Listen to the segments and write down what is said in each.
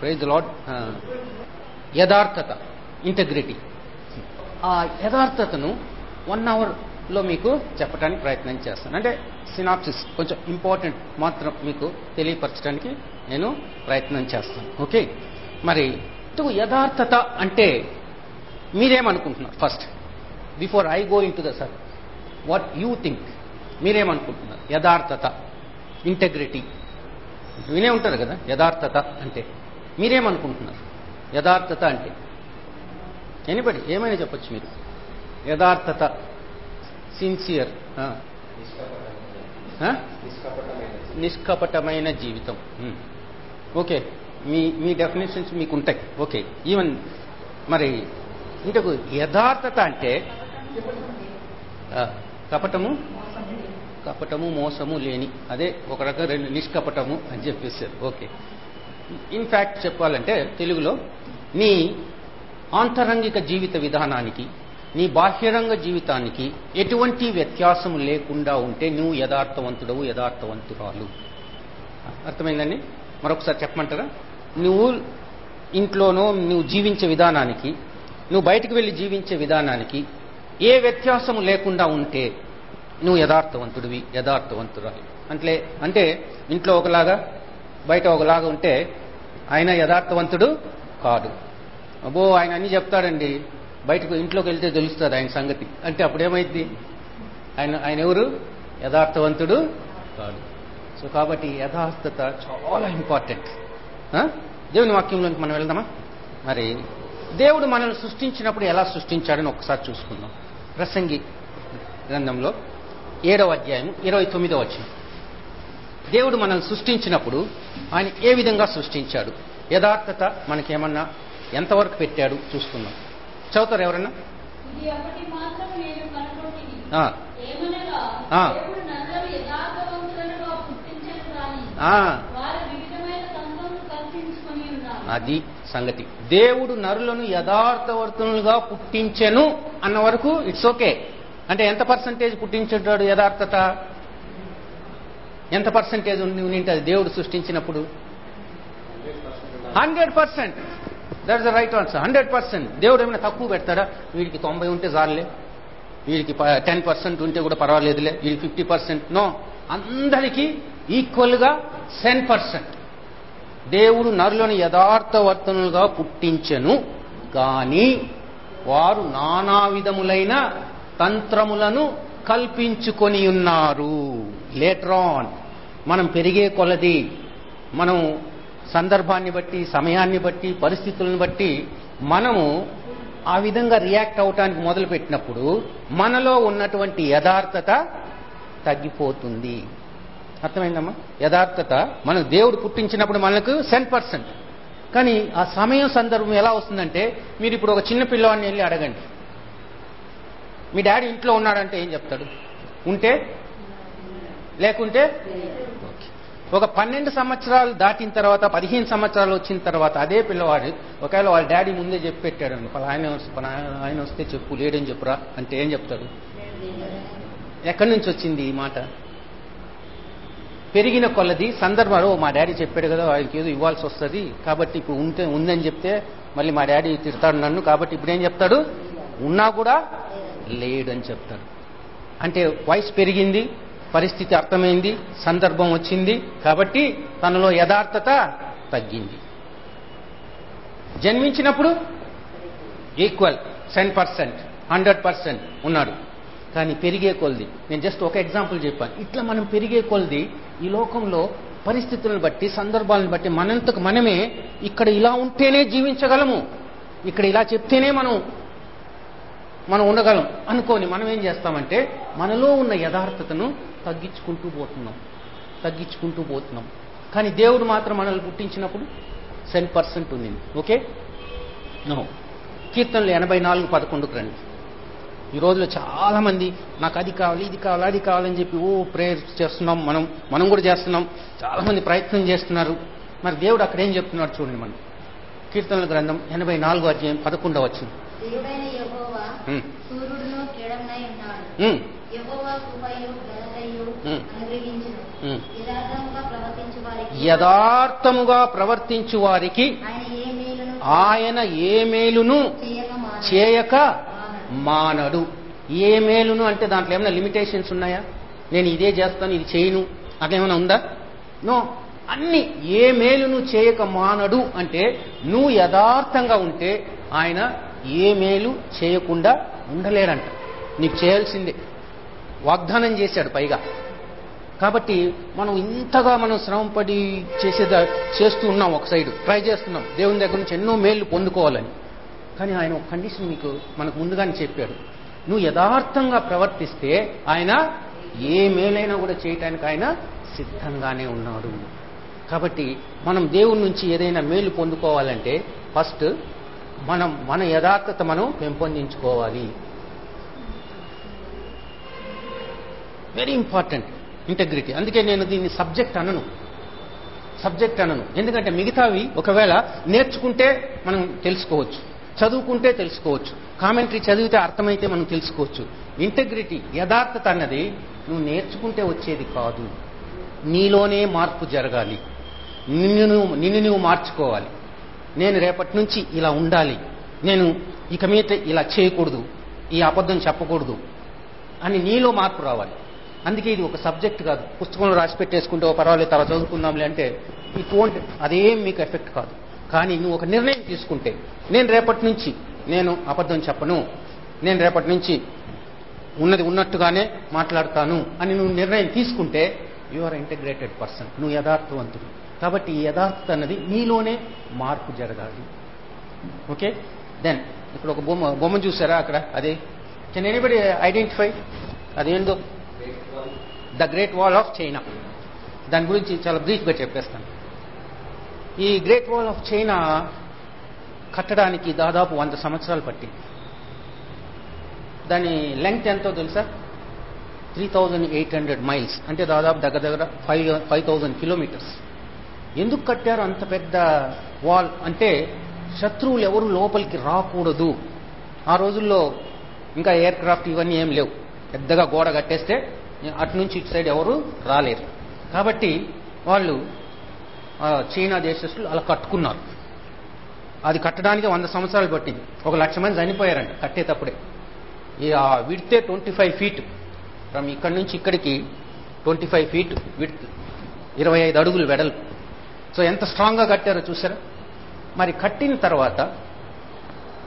Praise lord యథార్థత integrity ఆ యథార్థతను వన్ అవర్లో మీకు చెప్పడానికి ప్రయత్నం చేస్తాను. అంటే సినాప్సిస్ కొంచెం ఇంపార్టెంట్ మాత్రం మీకు తెలియపరచడానికి నేను ప్రయత్నం చేస్తాను. ఓకే మరి యథార్థత అంటే మీరేమనుకుంటున్నారు? First before I go into the sir what you think మీరేమనుకుంటున్నారు? యథార్థత ఇంటగ్రిటీ వినే ఉంటారు కదా? యథార్థత అంటే మీరేమనుకుంటున్నారు? యథార్థత అంటే? ఎనిబడి ఏమైనా చెప్పొచ్చు మీరు? యథార్థత సిన్సియర్ నిష్కపటమైన జీవితం. ఓకే. మీ మీ డెఫినేషన్స్ మీకు ఉంటాయి ఓకే. ఈవెన్ మరి ఇంతకు యథార్థత అంటే? కపటము? కపటము మోసము లేని. అదే ఒక రకం రెండు నిష్కపటము అని చెప్పేసారు ఓకే. ఇన్ఫ్యాక్ట్ చెప్పాలంటే తెలుగులో నీ ఆంతరంగిక జీవిత విధానానికి నీ బాహ్యరంగ జీవితానికి ఎటువంటి వ్యత్యాసం లేకుండా ఉంటే నువ్వు యథార్థవంతుడవు యథార్థవంతురాలు. అర్థమైందండి? మరొకసారి చెప్పమంటారా? నువ్వు ఇంట్లోనో నువ్వు జీవించే విధానానికి నువ్వు బయటకు వెళ్ళి జీవించే విధానానికి ఏ వ్యత్యాసం లేకుండా ఉంటే నువ్వు యథార్థవంతుడివి యథార్థవంతురాలు. అంటే అంటే ఇంట్లో ఒకలాగా బయట ఒకలాగా ఉంటే ఆయన యథార్థవంతుడు కాదు. అబ్బో ఆయన అన్ని చెప్తాడండి. బయటకు ఇంట్లోకి వెళ్తే తెలుస్తుంది ఆయన సంగతి. అంటే అప్పుడేమైంది? ఆయన ఆయన ఎవరు? యథార్థవంతుడు కాదు. సో కాబట్టి యథార్థత చాలా ఇంపార్టెంట్. దేవుని వాక్యంలోకి మనం వెళ్దామా? మరి దేవుడు మనల్ని సృష్టించినప్పుడు ఎలా సృష్టించాడని ఒకసారి చూసుకుందాం. ప్రసంగి గ్రంథంలో ఏడవ అధ్యాయం ఇరవై తొమ్మిదో వచ్చిన దేవుడు మనల్ని సృష్టించినప్పుడు ఆయన ఏ విధంగా సృష్టించాడు? యథార్థత మనకేమన్నా ఎంతవరకు పెట్టాడు? చూసుకుందాం. చదువుతారు ఎవరన్నా. అది సంగతి. దేవుడు నరులను యథార్థవర్తనులుగా పుట్టించెను అన్న వరకు ఇట్స్ ఓకే అంటే ఎంత పర్సంటేజ్ పుట్టించాడు యథార్థత? ఎంత పర్సంటేజ్ అది దేవుడు సృష్టించినప్పుడు? Hundred percent. That the right answer hundred percent. దేవుడు ఏమైనా తక్కువ పెడతాడా? వీడికి తొంభై ఉంటే సార్లే వీడికి టెన్ పర్సెంట్ ఉంటే కూడా పర్వాలేదులే. వీడికి ఫిఫ్టీ పర్సెంట్. నో. అందరికీ ఈక్వల్గా టెన్ పర్సెంట్. దేవుడు నరులను యథార్థవర్తనులుగా పుట్టించెను. గాని వారు నానా విధములైన తంత్రములను కల్పించుకొని ఉన్నారు. లేటర్ ఆన్ మనం పెరిగే కొలది మనం సందర్భాన్ని బట్టి సమయాన్ని బట్టి పరిస్థితులను బట్టి మనము ఆ విధంగా రియాక్ట్ అవటానికి మొదలుపెట్టినప్పుడు మనలో ఉన్నటువంటి యథార్థత తగ్గిపోతుంది. అర్థమైందమ్మా? యథార్థత మనం దేవుడు పుట్టించినప్పుడు మనకు సెన్ పర్సెంట్ కానీ ఆ సమయం సందర్భం ఎలా వస్తుందంటే మీరు ఇప్పుడు ఒక చిన్న పిల్లవాడిని వెళ్ళి అడగండి. మీ డాడీ ఇంట్లో ఉన్నాడంటే ఏం చెప్తాడు? ఉంటే? లేకుంటే? ఒక పన్నెండు సంవత్సరాలు దాటిన తర్వాత పదిహేను సంవత్సరాలు వచ్చిన తర్వాత అదే పిల్లవాడు ఒకవేళ వాళ్ళ డాడీ ముందే చెప్పి పెట్టాడు ఆయన వస్తే- ఆయన వస్తే చెప్పు లేడని చెప్పురా అంటే ఏం చెప్తాడు? ఎక్కడి నుంచి వచ్చింది ఈ మాట? పెరిగిన కొలది సందర్భాలు "ఓ, మా డాడీ చెప్పాడు కదా ఆయనకి ఏదో ఇవ్వాల్సి వస్తుంది కాబట్టి ఇప్పుడు ఉంటే ఉందని చెప్తే మళ్ళీ మా డాడీ తిడతాడు నన్ను కాబట్టి ఇప్పుడు ఏం చెప్తాడు? ఉన్నా కూడా లేడని చెప్తాడు. అంటే వయసు పెరిగింది పరిస్థితి అర్థమైంది సందర్భం వచ్చింది కాబట్టి తనలో యథార్థత తగ్గింది. జన్మించినప్పుడు equal ten percent hundred percent ఉన్నాడు. కానీ పెరిగే కొలది నేను జస్ట్ ఒక ఎగ్జాంపుల్ చెప్పాను. ఇట్లా మనం పెరిగే కొలది ఈ లోకంలో పరిస్థితులను బట్టి సందర్భాలను బట్టి మనంతకు మనమే ఇక్కడ ఇలా ఉంటేనే జీవించగలము. ఇక్కడ ఇలా చెప్తేనే మనం మనం ఉండగలం అనుకోని మనం ఏం చేస్తామంటే మనలో ఉన్న యథార్థతను తగ్గించుకుంటూ పోతున్నాం. తగ్గించుకుంటూ పోతున్నాం. కానీ దేవుడు మాత్రం మనల్ని పుట్టించినప్పుడు సెన్ పర్సెంట్ ఉంది. ఓకే? నో. కీర్తనలు ఎనభై నాలుగు పదకొండుకు రండి. ఈ రోజులో చాలా మంది నాకు అది కావాలి ఇది కావాలి అది కావాలని చెప్పి ఓ ప్రేయర్ చేస్తున్నాం మనం మనం కూడా చేస్తున్నాం. చాలా మంది ప్రయత్నం చేస్తున్నారు. మరి దేవుడు అక్కడ ఏం చెప్తున్నాడు చూడండి మనం. కీర్తనల గ్రంథం ఎనభై నాలుగో అధ్యాయం పదకొండవ వచ్చింది యథార్థముగా ప్రవర్తించు వారికి ఆయన ఏ మేలును చేయక మానడు. ఏ మేలును అంటే దాంట్లో ఏమైనా లిమిటేషన్స్ ఉన్నాయా? నేను ఇదే చేస్తాను ఇది చేయను. అదేమైనా ఉందా? నో. అన్ని ఏ మేలును చేయక మానడు అంటే నువ్వు యథార్థంగా ఉంటే ఆయన ఏ మేలు చేయకుండా ఉండలేడంట. నీకు చేయాల్సిందే. వాగ్దానం చేశాడు పైగా. కాబట్టి మనం ఇంతగా మనం శ్రమపడి చేసేదా చేస్తూ ఉన్నాం ఒక సైడ్. ట్రై చేస్తున్నాం. దేవుని దగ్గర నుంచి ఎన్నో మేళ్ళు పొందుకోవాలని. కానీ ఆయన ఒక కండిషన్ మీకు మనకు ముందుగానే చెప్పాడు. నువ్వు యథార్థంగా ప్రవర్తిస్తే ఆయన ఏ మేలైనా కూడా చేయటానికి ఆయన సిద్ధంగానే ఉన్నాడు. కాబట్టి మనం దేవుని నుంచి ఏదైనా మేలు పొందుకోవాలంటే ఫస్ట్ మనం మన యథార్థత మనం పెంపొందించుకోవాలి. వెరీ ఇంపార్టెంట్ ఇంటగ్రిటీ అందుకే నేను దీన్ని సబ్జెక్ట్ అనను. సబ్జెక్ట్ అనను. ఎందుకంటే మిగతావి ఒకవేళ నేర్చుకుంటే మనం తెలుసుకోవచ్చు. చదువుకుంటే తెలుసుకోవచ్చు. కామెంటరీ చదివితే అర్థమైతే మనం తెలుసుకోవచ్చు. ఇంటగ్రిటీ యథార్థత అన్నది నువ్వు నేర్చుకుంటే వచ్చేది కాదు. నీలోనే మార్పు జరగాలి. నిన్ను నువ్వు నిన్ను నువ్వు మార్చుకోవాలి. నేను రేపటి నుంచి ఇలా ఉండాలి. నేను ఇక మీద ఇలా చేయకూడదు. ఈ అబద్ధం చెప్పకూడదు. అని నీలో మార్పు రావాలి. అందుకే ఇది ఒక సబ్జెక్ట్ కాదు. పుస్తకంలో రాసి పెట్టేసుకుంటే పర్వాలేదు తర్వాత చదువుకుందాంలే అంటే ఇట్ వోంట్ అదేం మీకు ఎఫెక్ట్ కాదు. కానీ నువ్వు ఒక నిర్ణయం తీసుకుంటే నేను రేపటి నుంచి నేను అబద్ధం చెప్పను నేను రేపటి నుంచి ఉన్నది ఉన్నట్టుగానే మాట్లాడతాను అని నువ్వు నిర్ణయం తీసుకుంటే యు ఆర్ ఇంటగ్రేటెడ్ పర్సన్ నువ్వు యథార్థవంతుడు. కాబట్టి ఈ యథార్థత అన్నది నీలోనే మార్పు జరగాలి. ఓకే? దెన్ ఇప్పుడు ఒక బొమ్మ బొమ్మ చూసారా అక్కడ? అదే. కెన్ ఎనీబడి ఐడెంటిఫై అదేందో? The great wall of China. దాని గురించి చాలా బ్రీఫ్గా చెప్పేస్తాను. ఈ గ్రేట్ వాల్ ఆఫ్ చైనా కట్టడానికి దాదాపు వంద సంవత్సరాలు పట్టింది. దాని లెంగ్త్ ఎంతో తెలుసా? Three thousand eight hundred miles. అంటే దాదాపు దగ్గర దగ్గర ఫైవ్ ఫైవ్ థౌజండ్ కిలోమీటర్స్. ఎందుకు కట్టారు అంత పెద్ద వాల్? అంటే శత్రువులు ఎవరు లోపలికి రాకూడదు. ఆ రోజుల్లో ఇంకా ఎయిర్ క్రాఫ్ట్ ఇవన్నీ ఏం లేవు. పెద్దగా గోడ కట్టేస్తే అటు నుంచి ఇటు సైడ్ ఎవరు రాలేరు. కాబట్టి వాళ్ళు చైనా దేశస్తులు అలా కట్టుకున్నారు. అది కట్టడానికి వంద సంవత్సరాలు పట్టింది. ఒక లక్ష మంది చనిపోయారంట కట్టేటప్పుడే. విడితే ట్వంటీ ఫైవ్ ఫీట్ ఫ్రమ్ ఇక్కడి నుంచి ఇక్కడికి ట్వంటీ ఫైవ్ ఫీట్ విడ్త్ ఇరవై ఐదు అడుగులు వెడల్పు. సో ఎంత స్ట్రాంగ్గా కట్టారో చూసారా? మరి కట్టిన తర్వాత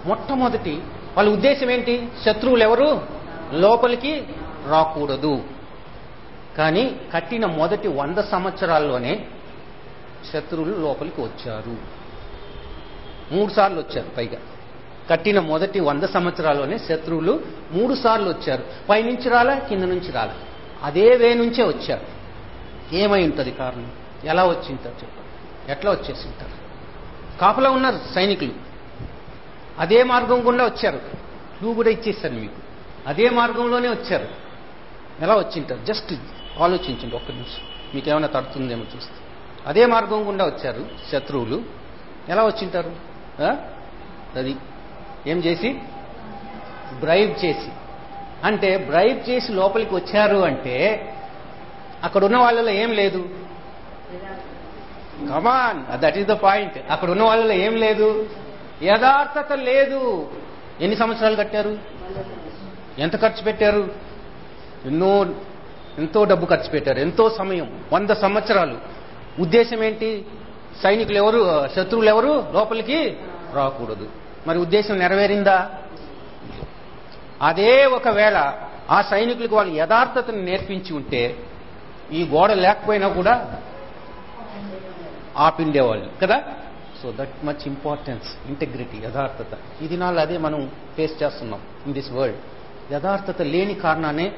మొట్టమొదటి వాళ్ళ ఉద్దేశం ఏంటి? శత్రువులు ఎవరు? లోపలికి రాకూడదు. కానీ కట్టిన మొదటి వంద సంవత్సరాల్లోనే శత్రువులు లోపలికి వచ్చారు. మూడు సార్లు వచ్చారు పైగా. కట్టిన మొదటి వంద సంవత్సరాల్లోనే శత్రువులు మూడు సార్లు వచ్చారు. పైనుంచి రాలా కింద నుంచి రాలా. అదే వే నుంచే వచ్చారు. ఏమై ఉంటుంది కారణం? ఎలా వచ్చింటారు చెప్పండి. ఎట్లా వచ్చేసి ఉంటారు కాపలా ఉన్నారు సైనికులు. అదే మార్గం గుండా వచ్చారు. క్లూ కూడా ఇచ్చేస్తాను మీకు. అదే మార్గంలోనే వచ్చారు. ఎలా వచ్చింటారు? జస్ట్ ఆలోచించండి ఒక్క నిమిషం. మీకేమైనా తడుతుందేమో చూస్తే. అదే మార్గం గుండా వచ్చారు శత్రువులు. ఎలా వచ్చింటారు? అది ఏం చేసి? బ్రైవ్ చేసి. అంటే బ్రైవ్ చేసి లోపలికి వచ్చారు అంటే అక్కడ ఉన్న వాళ్ళలో ఏం లేదు? Come on that is the point అక్కడ ఉన్న వాళ్ళలో ఏం లేదు? యథార్థత లేదు. ఎన్ని సంవత్సరాలు కట్టారు? ఎంత ఖర్చు పెట్టారు? ఎన్నో ఎంతో డబ్బు ఖర్చు పెట్టారు ఎంతో సమయం వంద సంవత్సరాలు. ఉద్దేశం ఏంటి? సైనికులు ఎవరు శత్రువులు ఎవరు? లోపలికి రాకూడదు. మరి ఉద్దేశం నెరవేరిందా? అదే ఒకవేళ ఆ సైనికులకు వాళ్ళు యథార్థతను నేర్పించి ఉంటే ఈ గోడ లేకపోయినా కూడా ఆపిండేవాళ్ళు కదా? So that much importance integrity యథార్థత. ఈ దినాల్లో అదే మనం ఫేస్ చేస్తున్నాం ఇన్ దిస్ వరల్డ్ యథార్థత లేని కారణానే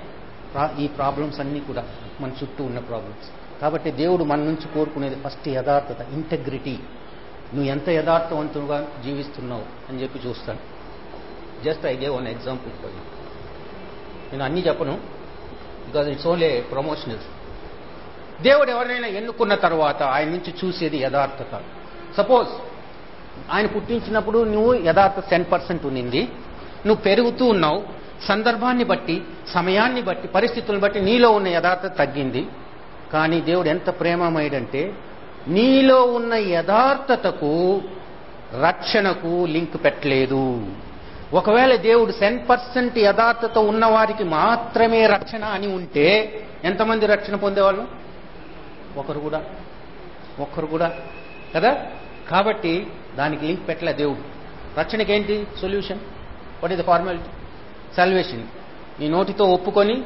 ఈ ప్రాబ్లమ్స్ అన్నీ కూడా మన చుట్టూ ఉన్న ప్రాబ్లమ్స్ కాబట్టి దేవుడు మన నుంచి కోరుకునేది ఫస్ట్ యథార్థత ఇంటగ్రిటీ నువ్వు ఎంత యథార్థవంతుగా జీవిస్తున్నావు అని చెప్పి చూస్తాను. Just I gave one example for you నేను అన్ని చెప్పను బికాజ్ ఇట్స్ ఓన్లీ ప్రమోషనల్ దేవుడు ఎవరినైనా ఎన్నుకున్న తర్వాత ఆయన నుంచి చూసేది యథార్థత. సపోజ్ ఆయన పుట్టించినప్పుడు నువ్వు యథార్థ టెన్ పర్సెంట్ ఉన్నింది. నువ్వు పెరుగుతూ ఉన్నావు. సందర్భాన్ని బట్టి సమయాన్ని బట్టి పరిస్థితులను బట్టి నీలో ఉన్న యథార్థత తగ్గింది. కానీ దేవుడు ఎంత ప్రేమమయుడంటే నీలో ఉన్న యథార్థతకు రక్షణకు లింక్ పెట్టలేదు. ఒకవేళ దేవుడు సెన్ పర్సెంట్ యథార్థత ఉన్నవారికి మాత్రమే రక్షణ అని ఉంటే ఎంతమంది రక్షణ పొందేవాళ్ళు? ఒకరు కూడా. ఒక్కరు కూడా. కదా? కాబట్టి దానికి లింక్ పెట్టలే దేవుడు. రక్షణకి ఏంటి solution. What is the formality salvation నీ నోటితో ఒప్పుకొని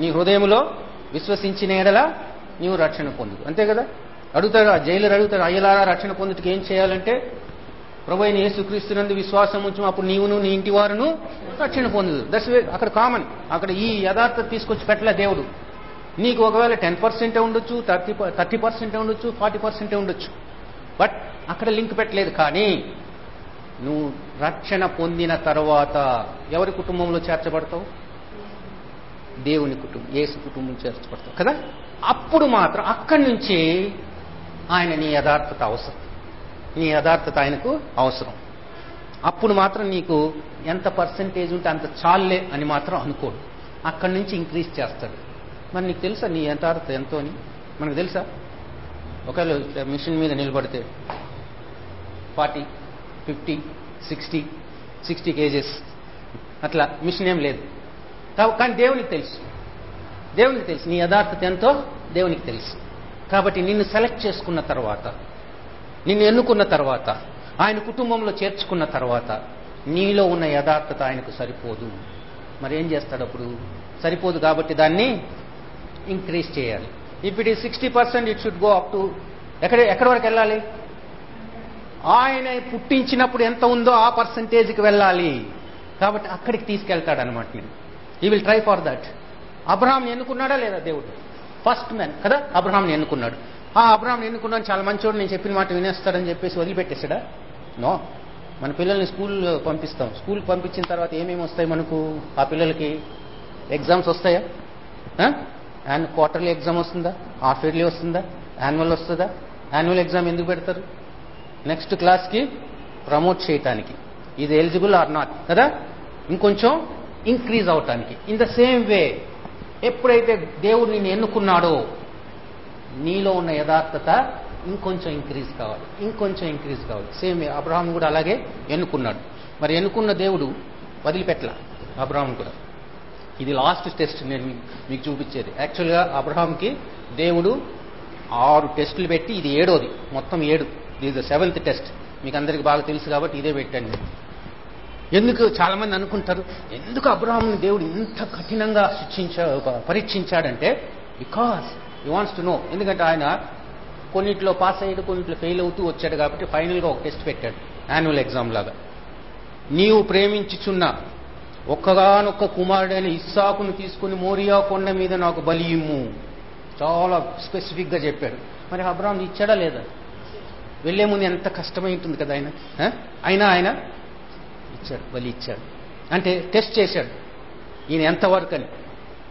నీ హృదయంలో విశ్వసించిన ఎడల నీవు రక్షణ పొందు అంతే కదా? అడుగుతాడు ఆ జైలర్ అడుగుతాడు అయ్యలారా రక్షణ పొందుటకు ఏం చేయాలంటే ప్రభు అయిన యేసుక్రీస్తునందు విశ్వాసం ఉంచు అప్పుడు నీవును నీ ఇంటి వారును రక్షణ పొందుదు. దట్స్ అక్కడ కామన్ అక్కడ ఈ యథార్థత తీసుకొచ్చి పెట్టలే దేవుడు. నీకు ఒకవేళ టెన్ పర్సెంటే ఉండొచ్చు థర్టీ థర్టీ పర్సెంటే ఉండొచ్చు ఫార్టీ పర్సెంటే ఉండొచ్చు. బట్ అక్కడ లింక్ పెట్టలేదు. కానీ నువ్వు రక్షణ పొందిన తర్వాత ఎవరి కుటుంబంలో చేర్చబడతావు? దేవుని కుటుంబం యేసు కుటుంబం చేర్చబడతావు కదా? అప్పుడు మాత్రం అక్కడి నుంచి ఆయన నీ యథార్థత అవసరం. నీ యథార్థత ఆయనకు అవసరం. అప్పుడు మాత్రం నీకు ఎంత పర్సంటేజ్ ఉంటే అంత చాలే అని మాత్రం అనుకోడు. అక్కడి నుంచి ఇంక్రీజ్ చేస్తాడు. మరి నీకు తెలుసా నీ యథార్థత ఎంతో అని మనకు తెలుసా? ఒకవేళ మిషన్ మీద నిలబడితే forty fifty sixty sixty kgs. అట్లా మిషన్ ఏం లేదు. కానీ దేవునికి తెలుసు. దేవునికి తెలుసు. నీ యథార్థత ఎంతో దేవునికి తెలుసు. కాబట్టి నిన్ను సెలెక్ట్ చేసుకున్న తర్వాత నిన్ను ఎన్నుకున్న తర్వాత ఆయన కుటుంబంలో చేర్చుకున్న తర్వాత నీలో ఉన్న యథార్థత ఆయనకు సరిపోదు. మరి ఏం చేస్తాడు అప్పుడు? సరిపోదు కాబట్టి దాన్ని ఇంక్రీజ్ చేయాలి. ఇఫ్ ఇట్ ఈ sixty percent it should go up to ఎక్కడ ఎక్కడి వరకు వెళ్ళాలి? ఆయన పుట్టించినప్పుడు ఎంత ఉందో ఆ పర్సంటేజ్కి వెళ్ళాలి. కాబట్టి అక్కడికి తీసుకెళ్తాడు అనమాట నేను ఈ will try for that Abraham ఎన్నుకున్నాడా లేదా దేవుడు? ఫస్ట్ మ్యాన్ కదా? అబ్రహాం ఎన్నుకున్నాడు. ఆ అబ్రహాం ఎన్నుకున్నాను చాలా మంచోడు నేను చెప్పిన మాట వినేస్తాడని చెప్పేసి వదిలిపెట్టేశాడా? నో మన పిల్లల్ని స్కూల్ పంపిస్తాం. స్కూల్ పంపించిన తర్వాత ఏమేమి వస్తాయి మనకు? ఆ పిల్లలకి ఎగ్జామ్స్ వస్తాయా? అండ్ క్వార్టర్లీ ఎగ్జామ్ వస్తుందా? హాఫ్ ఇయర్లీ వస్తుందా? యాన్యువల్ వస్తుందా? యాన్యువల్ ఎగ్జామ్ ఎందుకు పెడతారు? నెక్స్ట్ క్లాస్కి ప్రమోట్ చేయటానికి. ఇది ఎలిజిబుల్ ఆర్ నాట్ కదా? ఇంకొంచెం ఇంక్రీజ్ అవటానికి. ఇన్ ద సేమ్ వే ఎప్పుడైతే దేవుడు నిన్ను ఎన్నుకున్నాడో నీలో ఉన్న యథార్థత ఇంకొంచెం ఇంక్రీజ్ కావాలి. ఇంకొంచెం ఇంక్రీజ్ కావాలి. సేమ్ అబ్రహాం కూడా అలాగే ఎన్నుకున్నాడు. మరి ఎన్నుకున్న దేవుడు వదిలిపెట్టల అబ్రహాం కూడా. ఇది లాస్ట్ టెస్ట్ నేను మీకు చూపించేది. యాక్చువల్గా అబ్రహాంకి దేవుడు ఆరు టెస్టులు పెట్టి ఇది ఏడోది. మొత్తం ఏడు. ఇది సెవెంత్ టెస్ట్ మీకు అందరికి బాగా తెలుసు కాబట్టి ఇదే పెట్టండి. ఎందుకు చాలా మంది అనుకుంటారు ఎందుకు అబ్రహాంని దేవుడు ఇంత కఠినంగా శిక్షించా పరీక్షించాడంటే because you wants to know ఎందుకంటే ఆయన కొన్నిట్లో పాస్ అయ్యాడు కొన్నిట్లో ఫెయిల్ అవుతూ వచ్చాడు కాబట్టి ఫైనల్గా ఒక టెస్ట్ పెట్టాడు యాన్యువల్ ఎగ్జామ్ లాగా. నీవు ప్రేమించుచున్న ఒక్కగానొక్క కుమారుడైన ఇస్సాకును తీసుకుని మోరియా కొండ మీద నాకు బలి చాలా స్పెసిఫిక్గా చెప్పాడు. మరి అబ్రాహ్మణ్ ఇచ్చాడా లేదా? వెళ్ళే ముందు ఎంత కష్టమై ఉంటుంది కదా ఆయన? అయినా ఆయన ఇచ్చాడు బలి ఇచ్చాడు. అంటే టెస్ట్ చేశాడు. ఈయన ఎంతవరకు అని.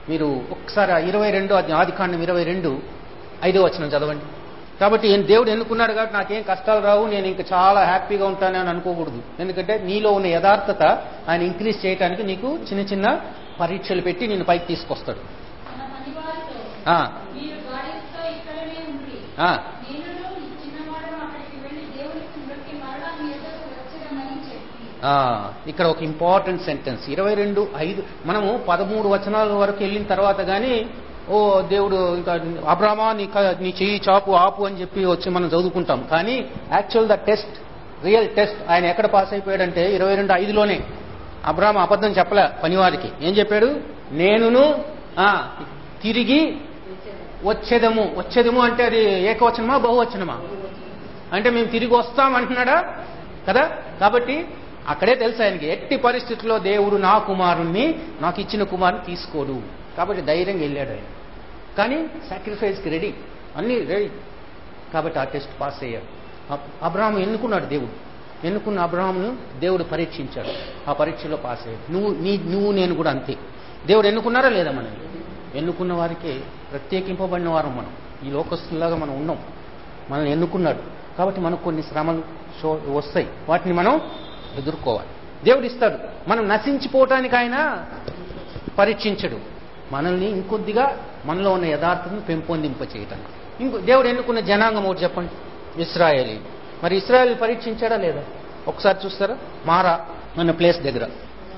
మీరు ఒక్కసారి ఆ ఇరవై రెండు ఆది కాండం ఇరవై రెండు ఐదో వచనం చదవండి. కాబట్టి ఈయన దేవుడు ఎన్నుకున్నాడు కాబట్టి నాకేం కష్టాలు రావు నేను ఇంకా చాలా హ్యాపీగా ఉంటానని అని అనుకోకూడదు. ఎందుకంటే నీలో ఉన్న యథార్థత ఆయన ఇంక్రీజ్ చేయడానికి నీకు చిన్న చిన్న పరీక్షలు పెట్టి నేను పైకి తీసుకొస్తాడు తన పనివారితో ఆ, మీరు గాడితో ఇక్కడనే ఉండి ఆ, నేనును ఈ చిన్నవాడు అక్కడికి వెళ్ళి దేవునికి మొక్కి మరలా మీ ఎదురకు వచ్చేదమని చెప్పి ఆ, ఇక్కడ ఒక ఇంపార్టెంట్ సెంటెన్స్. ఇరవై రెండు ఐదు మనము పదమూడు వచనాల వరకు వెళ్ళిన తర్వాత కానీ ఓ దేవుడు ఇంకా అబ్రామా నీ నీ చెయ్యి చాపు ఆపు అని చెప్పి వచ్చి మనం చదువుకుంటాం. కానీ actual the test real test ఆయన ఎక్కడ పాస్ అయిపోయాడంటే ఇరవై రెండు ఐదులోనే. అబ్రామ అబద్ధం చెప్పలే పనివారికి. ఏం చెప్పాడు? నేనును తిరిగి వచ్చేదము. వచ్చేదము అంటే అది ఏకవచనమా బహువచనమా? అంటే మేము తిరిగి వస్తాం అంటున్నాడా? కదా? కాబట్టి అక్కడే తెలుసు ఆయనకి ఎట్టి పరిస్థితుల్లో దేవుడు నా కుమారుణ్ణి నాకు ఇచ్చిన కుమారుని తీసుకోడు. కాబట్టి ధైర్యంగా వెళ్ళాడు ఆయన. కానీ సాక్రిఫైస్కి రెడీ అన్నీ రెడీ కాబట్టి ఆ టెస్ట్ పాస్ అయ్యాడు. అబ్రాహం ఎన్నుకున్నాడు దేవుడు? ఎన్నుకున్న అబ్రాహంను దేవుడు పరీక్షించాడు. ఆ పరీక్షలో పాస్ అయ్యాడు. నువ్వు నీ నువ్వు నేను కూడా అంతే. దేవుడు ఎన్నుకున్నారా లేదా మనం ఎన్నుకున్న వారికి ప్రత్యేకింపబడిన వారం మనం. ఈ లోకస్తులాగా మనం ఉన్నాం. మనల్ని ఎన్నుకున్నాడు. కాబట్టి మనకు కొన్ని శ్రమలు వస్తాయి. వాటిని మనం ఎదుర్కోవాలి. దేవుడు ఇస్తాడు మనం నశించిపోవటానికి ఆయన పరీక్షించడు. మనల్ని ఇంకొద్దిగా మనలో ఉన్న యథార్థం పెంపొందింప చేయటానికి ఇంకో దేవుడు ఎన్నుకున్న జనాంగం ఒకటి చెప్పండి. ఇస్రాయేలీ. మరి ఇస్రాయేల్ పరీక్షించాడా లేదా? ఒకసారి చూస్తారా? మారా అన్న ప్లేస్ దగ్గర.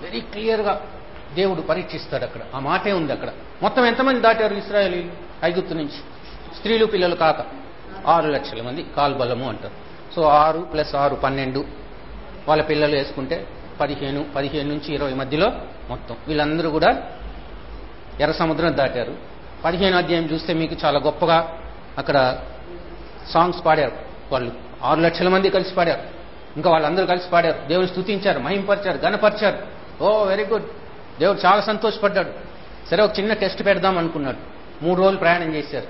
వెరీ క్లియర్గా దేవుడు పరీక్షిస్తాడు అక్కడ. ఆ మాటే ఉంది అక్కడ. మొత్తం ఎంతమంది దాటారు ఇస్రాయేలీ? ఐగుప్తు నుంచి. స్త్రీలు పిల్లలు కాక. ఆరు లక్షల మంది కాల్బలము అంటారు. సో ఆరు ప్లస్ ఆరు పన్నెండు. వాళ్ళ పిల్లలు వేసుకుంటే పదిహేను పదిహేను నుంచి ఇరవై మధ్యలో మొత్తం. వీళ్ళందరూ కూడా ఎర్ర సముద్రం దాటారు. పదిహేను అధ్యాయం చూస్తే మీకు చాలా గొప్పగా అక్కడ సాంగ్స్ పాడారు. వాళ్ళు ఆరు లక్షల మంది కలిసి పాడారు. ఇంకా వాళ్ళందరూ కలిసి పాడారు. దేవుని స్థుతించారు మహింపరిచారు గనపరిచారు ఓ వెరీ గుడ్ దేవుడు చాలా సంతోషపడ్డాడు. సరే ఒక చిన్న టెస్ట్ పెడదాం అనుకున్నాడు. మూడు రోజులు ప్రయాణం చేశారు.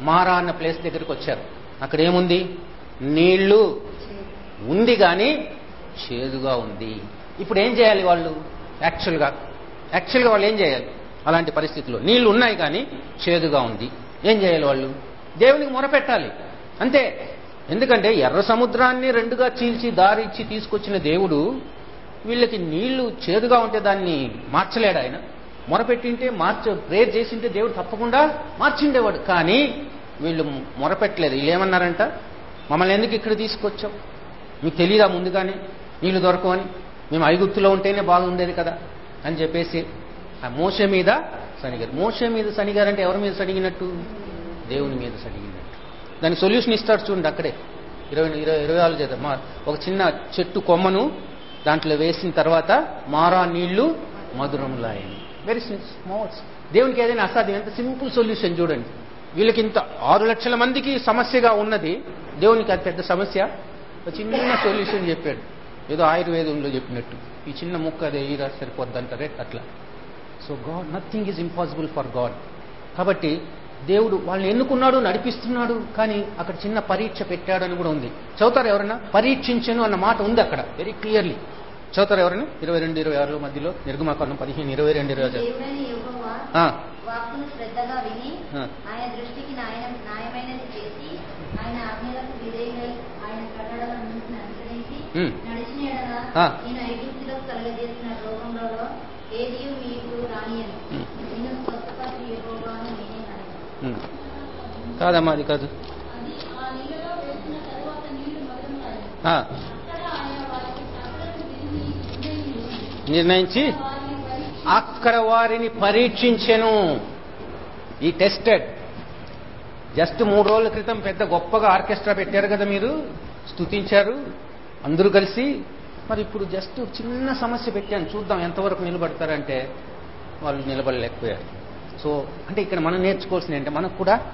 మారా అన్న ప్లేస్ దగ్గరికి వచ్చారు. అక్కడ ఏముంది? నీళ్ళు. ఉంది కానీ చేదుగా ఉంది. ఇప్పుడు ఏం చేయాలి వాళ్ళు? యాక్చువల్గా యాక్చువల్గా వాళ్ళు ఏం చేయాలి? అలాంటి పరిస్థితుల్లో. నీళ్ళు ఉన్నాయి కానీ చేదుగా ఉంది. ఏం చేయాలి వాళ్ళు? దేవునికి మొరపెట్టాలి. అంతే. ఎందుకంటే ఎర్ర సముద్రాన్ని రెండుగా చీల్చి దారి ఇచ్చి తీసుకొచ్చిన దేవుడు వీళ్ళకి నీళ్ళు చేదుగా ఉంటే దాన్ని మార్చలేడు ఆయన. మొరపెట్టింటే మార్చ ప్రేయర్ చేసింటే దేవుడు తప్పకుండా మార్చిండేవాడు. కానీ వీళ్ళు మొరపెట్టలేదు. వీళ్ళు ఏమన్నారంట? మమ్మల్ని ఎందుకు ఇక్కడ తీసుకొచ్చాం మీకు తెలియదా ముందుగానే? నీళ్ళు దొరకవని మేము ఐగుప్తులో ఉంటేనే బాగుండేది కదా అని చెప్పేసి ఆ మోస మీద సనిగారు. మోస మీద సనిగారంటే ఎవరి మీద సడిగినట్టు దేవుని మీద సడిగినట్టు దానికి సొల్యూషన్ ఇస్తాడు చూడండి అక్కడే. ఇరవై ఇరవై ఇరవై ఆరు చేద్దాం మా ఒక చిన్న చెట్టు కొమ్మను దాంట్లో వేసిన తర్వాత మారా నీళ్ళు మధురములాయని వెరీ స్మాల్ దేవునికి ఏదైనా అసాధ్యం ఎంత సింపుల్ సొల్యూషన్ చూడండి. వీళ్ళకి ఇంత ఆరు లక్షల మందికి సమస్యగా ఉన్నది. దేవునికి అది పెద్ద సమస్య. ఒక చిన్న సొల్యూషన్ చెప్పాడు. ఏదో ఆయుర్వేదంలో చెప్పినట్టు. ఈ చిన్న ముక్క అదే ఈరా సరిపోద్ది అంటారే. అట్లా. So God nothing is impossible for God కాబట్టి దేవుడు వాళ్ళని ఎన్నుకున్నాడు నడిపిస్తున్నాడు కానీ అక్కడ చిన్న పరీక్ష పెట్టాడు అని కూడా ఉంది. చదువుతారు ఎవరైనా పరీక్షించను అన్న మాట ఉంది అక్కడ వెరీ క్లియర్లీ చదువుతారు ఎవరైనా ఇరవై రెండు ఇరవై ఆరులో మధ్యలో నిర్గమాకాండం పదిహేను ఇరవై రెండు ఇరవై. ఆయన కాదమ్మా అది కాదు. నిర్ణయించి అక్కడ వారిని పరీక్షించెను. ఈ టెస్టెడ్. జస్ట్ మూడు రోజుల క్రితం పెద్ద గొప్పగా ఆర్కెస్ట్రా పెట్టారు కదా మీరు. స్తుతించారు. అందరూ కలిసి మరి ఇప్పుడు జస్ట్ చిన్న సమస్య పెట్టాను. చూద్దాం ఎంతవరకు నిలబడతారంటే వాళ్ళు నిలబడలేకపోయారు. సో అంటే ఇక్కడ మనం నేర్చుకోవాల్సింది ఏంటంటే మనకు కూడా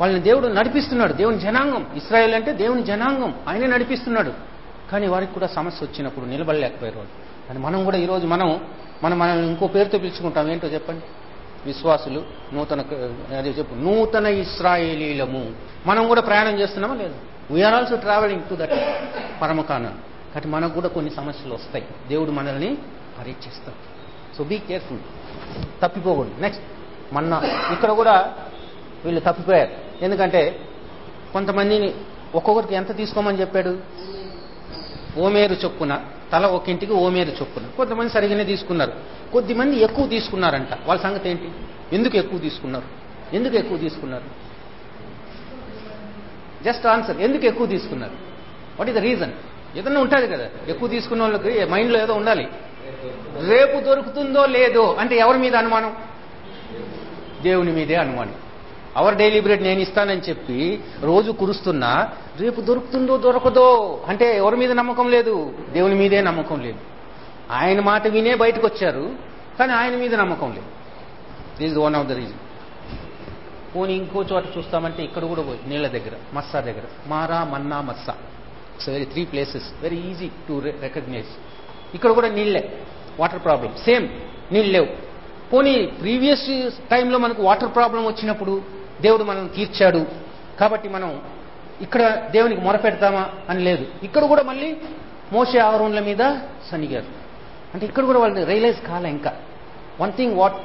వాళ్ళని దేవుడు నడిపిస్తున్నాడు. దేవుని జనాంగం. ఇస్రాయేల్ అంటే దేవుని జనాంగం. ఆయనే నడిపిస్తున్నాడు. కానీ వారికి కూడా సమస్య వచ్చినప్పుడు నిలబడలేకపోయారు వాళ్ళు. కానీ మనం కూడా ఈరోజు మనం మనం మనం ఇంకో పేరుతో పిలుచుకుంటాం. ఏంటో చెప్పండి? విశ్వాసులు నూతన అదే చెప్పు నూతన ఇస్రాయేలీలము. మనం కూడా ప్రయాణం చేస్తున్నామా? లేదు. We are also traveling to that పరమకాన కాబట్టి మనకు కూడా కొన్ని సమస్యలు వస్తాయి. దేవుడు మనల్ని పరీక్షిస్తాడు. సో బీ కేర్ఫుల్ తప్పిపోకూడదు. నెక్స్ట్ మొన్న. ఇక్కడ కూడా వీళ్ళు తప్పిపోయారు. ఎందుకంటే కొంతమందిని ఒక్కొక్కరికి ఎంత తీసుకోమని చెప్పాడు? ఓమేరు చొప్పున. తల ఒకింటికి ఓమేరు చొప్పున. కొంతమంది సరిగానే తీసుకున్నారు. కొద్దిమంది ఎక్కువ తీసుకున్నారంట. వాళ్ళ సంగతి ఏంటి? ఎందుకు ఎక్కువ తీసుకున్నారు? ఎందుకు ఎక్కువ తీసుకున్నారు? జస్ట్ ఆన్సర్ ఎందుకు ఎక్కువ తీసుకున్నారు? వాట్ ఈస్ ద రీజన్ ఏదన్నా ఉంటుంది కదా. ఎక్కువ తీసుకున్న వాళ్ళకి మైండ్లో ఏదో ఉండాలి. రేపు దొరుకుతుందో లేదో అంటే ఎవరి మీద అనుమానం? దేవుని మీదే అనుమానం. అవర్ డైలీ బ్రెడ్ నేను ఇస్తానని చెప్పి రోజు కురుస్తున్నా రేపు దొరుకుతుందో దొరకదో అంటే ఎవరి మీద నమ్మకం లేదు. దేవుని మీదే నమ్మకం లేదు. ఆయన మాట వినే బయటకు వచ్చారు కానీ ఆయన మీద నమ్మకం లేదు. This one of the reason పోనీ ఇంకో చోట చూస్తామంటే ఇక్కడ కూడా పోయి నీళ్ళ దగ్గర మస్సా దగ్గర. Marah manna Massah. So very three places very easy to recognise ఇక్కడ కూడా నీళ్ళే వాటర్ ప్రాబ్లం సేమ్ నీళ్ళు లేవు. పోనీ ప్రీవియస్ టైంలో మనకు వాటర్ ప్రాబ్లం వచ్చినప్పుడు దేవుడు మనల్ని తీర్చాడు. కాబట్టి మనం ఇక్కడ దేవునికి మొరపెడతామా అని లేదు. ఇక్కడ కూడా మళ్ళీ మోసే ఆవరణల మీద సనిగారు అంటే ఇక్కడ కూడా వాళ్ళని రియలైజ్ కాలే ఇంకా. One thing what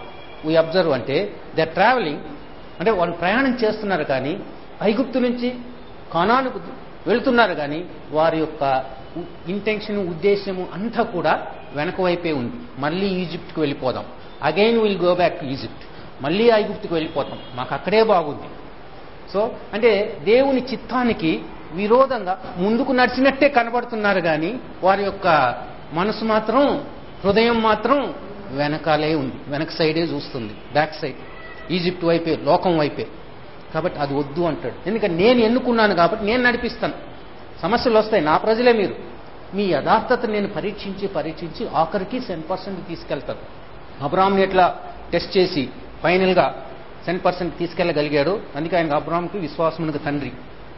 we observe అంటే దే ట్రావెలింగ్ అంటే వాళ్ళు ప్రయాణం చేస్తున్నారు కానీ ఐగుప్తు నుంచి కానానుకు వెళ్తున్నారు కానీ వారి యొక్క ఇంటెన్షన్ ఉద్దేశము అంతా కూడా వెనక వైపే ఉంది. మళ్ళీ ఈజిప్ట్కి వెళ్ళిపోదాం. Again will go back to Egypt మళ్ళీ ఐగుప్తికి వెళ్ళిపోతాం. మాకు అక్కడే బాగుంది. సో అంటే దేవుని చిత్తానికి విరోధంగా ముందుకు నడిచినట్టే కనబడుతున్నారు కానీ వారి యొక్క మనసు మాత్రం హృదయం మాత్రం వెనకాలే ఉంది. వెనక సైడే చూస్తుంది. బ్యాక్ సైడ్ ఈజిప్ట్ వైపే లోకం వైపే. కాబట్టి అది వద్దు అంటాడు. ఎందుకంటే నేను ఎన్నుకున్నాను కాబట్టి నేను నడిపిస్తాను. సమస్యలు వస్తాయి. నా ప్రజలే మీరు. మీ యథార్థత నేను పరీక్షించి పరీక్షించి ఆఖరికి సెన్ పర్సెంట్ తీసుకెళ్తాను అబ్రామ్ని ఎట్లా టెస్ట్ చేసి ఫైనల్గా సెన్ పర్సెంట్ తీసుకెళ్ళగలిగాడు అందుకే ఆయన అబ్రామ్కి విశ్వాసమునకు తండ్రి.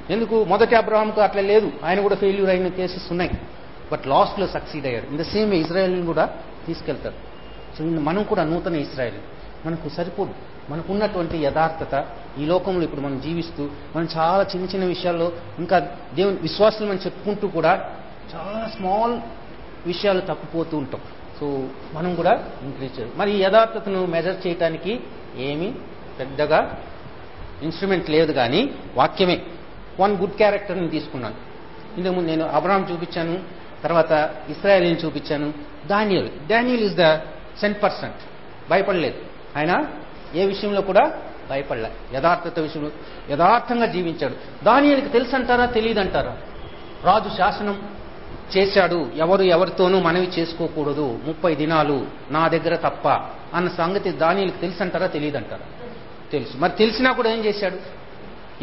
ఎందుకు? మొదటి అబ్రామ్కు అట్లా లేదు. ఆయన కూడా ఫెయిల్యూర్ అయిన కేసెస్ ఉన్నాయి. బట్ లాస్ట్లో సక్సీడ్ అయ్యాడు. ఇన్ ద సేమ్ ఇజ్రాయెల్ని కూడా తీసుకెళ్తాడు సో మనం కూడా నూతన ఇజ్రాయెల్. మనకు సరిపోదు. మనకున్నటువంటి యథార్థత ఈ లోకంలో ఇప్పుడు మనం జీవిస్తూ మనం చాలా చిన్న చిన్న విషయాల్లో ఇంకా దేవుని విశ్వాసులు మనం చెప్పుకుంటూ కూడా చాలా స్మాల్ విషయాలు తప్పిపోతూ ఉంటాం. సో మనం కూడా ఇంక్రీజ్ చేయాలి మరి ఈ యథార్థతను మెజర్ చేయడానికి ఏమీ పెద్దగా ఇన్స్ట్రుమెంట్ లేదు కానీ వాక్యమే. వన్ గుడ్ క్యారెక్టర్ని తీసుకున్నాను. ఇంతకుముందు నేను అబ్రామ్ చూపించాను తర్వాత ఇస్రాయల్ని చూపించాను Daniel Daniel is the cent percent భయపడలేదు. ఆయన ఏ విషయంలో కూడా భయపడలే. యథార్థత విషయంలో యథార్థంగా జీవించాడు. దానియల్కి తెలుసు అంటారా తెలియదు అంటారా రాజు శాసనం చేశాడు. ఎవరు ఎవరితోనూ మనవి చేసుకోకూడదు. ముప్పై దినాలు నా దగ్గర తప్ప అన్న సంగతి దానియల్కి తెలుసు అంటారా తెలియదు అంటారా తెలుసు. మరి తెలిసినా కూడా ఏం చేశాడు?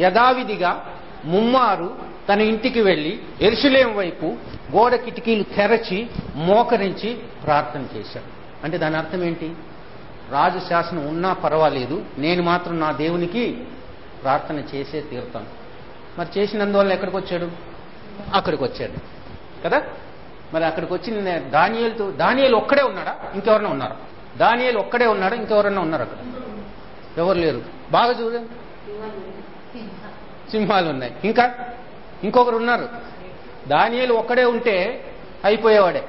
యథావిధిగా ముమ్మారు తన ఇంటికి వెళ్ళి ఎరుసలేం వైపు గోడ కిటికీలు తెరచి మోకరించి ప్రార్థన చేశాడు. అంటే దాని అర్థం ఏంటి? రాజు శాసనం ఉన్నా పర్వాలేదు. నేను మాత్రం నా దేవునికి ప్రార్థన చేసే తీరుతాను. మరి చేసినందువల్ల ఎక్కడికి వచ్చాడు అక్కడికి వచ్చాడు కదా? మరి అక్కడికి వచ్చి దానియలతో దానియలు ఒక్కడే ఉన్నాడా? ఇంకెవరైనా ఉన్నారా? దానియలు ఒక్కడే ఉన్నాడా? ఇంకెవరైనా ఉన్నారు అక్కడ? ఎవరు లేరు. బాగా చూడండి. సింహాలు ఉన్నాయి. ఇంకా? ఇంకొకరు ఉన్నారు. దానియలు ఒక్కడే ఉంటే అయిపోయేవాడే.